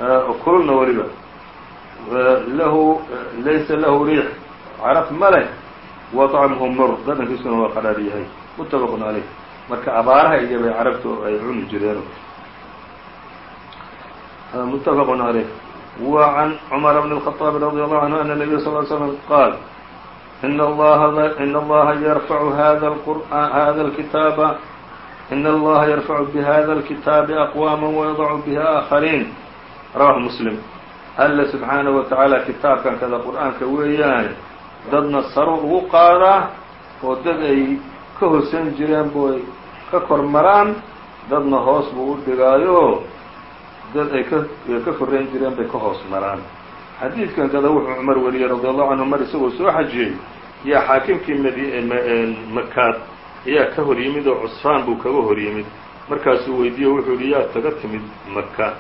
eh, oo kululna weliba. Eh, lahu laysa lahu riix caraf ma leh waطcamhu mur dhadhankiisuna waa qadhaadh yahay. Muttafaqun caleyh marka abaaraha iyo bay carabtu ay cuni jireen. Ah, muttafaqun caleyh وعن عمر بن الخطاب رضي الله عنه أن النبي صلى الله عليه وسلم قال إن الله إن الله يرفع هذا القرآن هذا الكتاب إن الله يرفع بهذا الكتاب أقواما ويضع بها آخرين رواه مسلم alle subxaanaه wa tacaala kitaabkan kada qur'aanka weeyaane dadna saro ugu qaadaa oo dad ay ka hosan jireen buu ka kor maraan dadna hoos buu u dhigaayo dad ay ka korrayn jireen bay ka hoos maraan. Xadiidkan kada wuxuu cumar wariyey radi allahu canhu mar isagoo soo xajiyey. Yaa xaakimkii makaad ayaa ka hor yimid oo cusfaan buu kaga hor yimid. Markaasuu weydiiye wuxuu yihi yaa kaga timid maka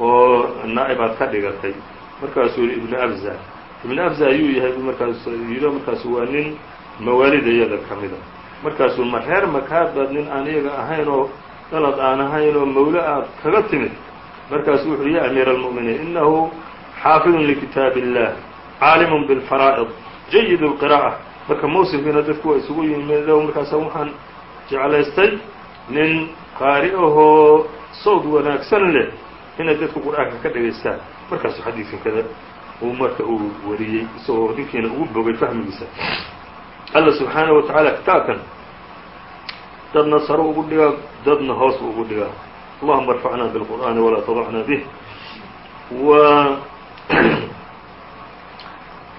oo naa'ib aad ka dhigatay. Markaasuu yihi ibnu abza. Ibnu abza ayuu yahay bu markaas yidhi markaasu waa nin mawaalidayada ka mida markaasuu ma reer makaad baad nin aan iyaga ahayn oo dhalad aan ahayn oo mawle aad kaga timid markaasu wuxuu ya amiira almu'miniin inahu xaafidun likitaab illah caalimun bilfaraa'id jayid اlqiraa'a marka mawsimkiina dadku waa isugu yimid markaasa waxaan jeclaystay nin qaari ahoo sawd wanaagsan leh inay dadku qur'aanka ka dhagaystaan markaasuu xadiidkan kada uu marka uu wariyey isagoo ninkiina ugu bogay fahmigiisa. Alla subxaanaه wa tacaala kitaabkan dadna saro ugu dhigaa dadna hoos ugu dhigaa allahuma arfacna biاlqur'aani walaa tadacna bih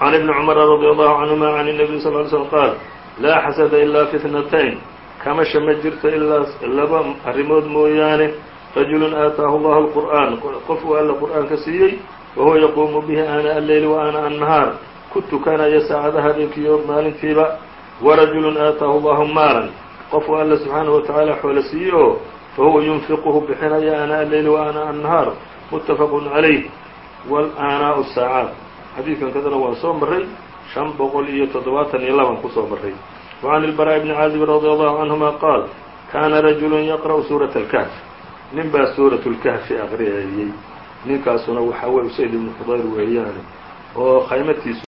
عن ابن cمر رضي الله عنهma عن النبي صلى اه عليه سلم qاaل laa xasada ilaa fi اثنتين kamasha ma jirto ilaa laba arrimood mooyaane rajulu aataahu اllah الqur'an qof uu alla qur'aanka siiyey wahuwa yaquumu bihi aanaa alleyli wa aanaa الnahaar ku tukanaya saacada habeenkiiyo maalintiiba warajulu aataahu allahu maalan qof uu alla subxaanaه watacaala xoolo siiyey oo fahuwa yunfiquhu bixinaya aanaa alleyli wa aanaa الnahaar mutafaq عalayh wاlآanaaءu الsaacaat xadiidkan kadana waan soo maray شhan boqol iyo toddobaatan iyo laban kusoo maray وعn الbarاء بن caazib radي allahu canهuma qaal kana rajulu yaqrأu suuraة الkهf nin baa suuraة الkهfi aqriyayey ninkaasuna waxaa wey usayd ibnu xudayr weeyaane oo khaymatiisu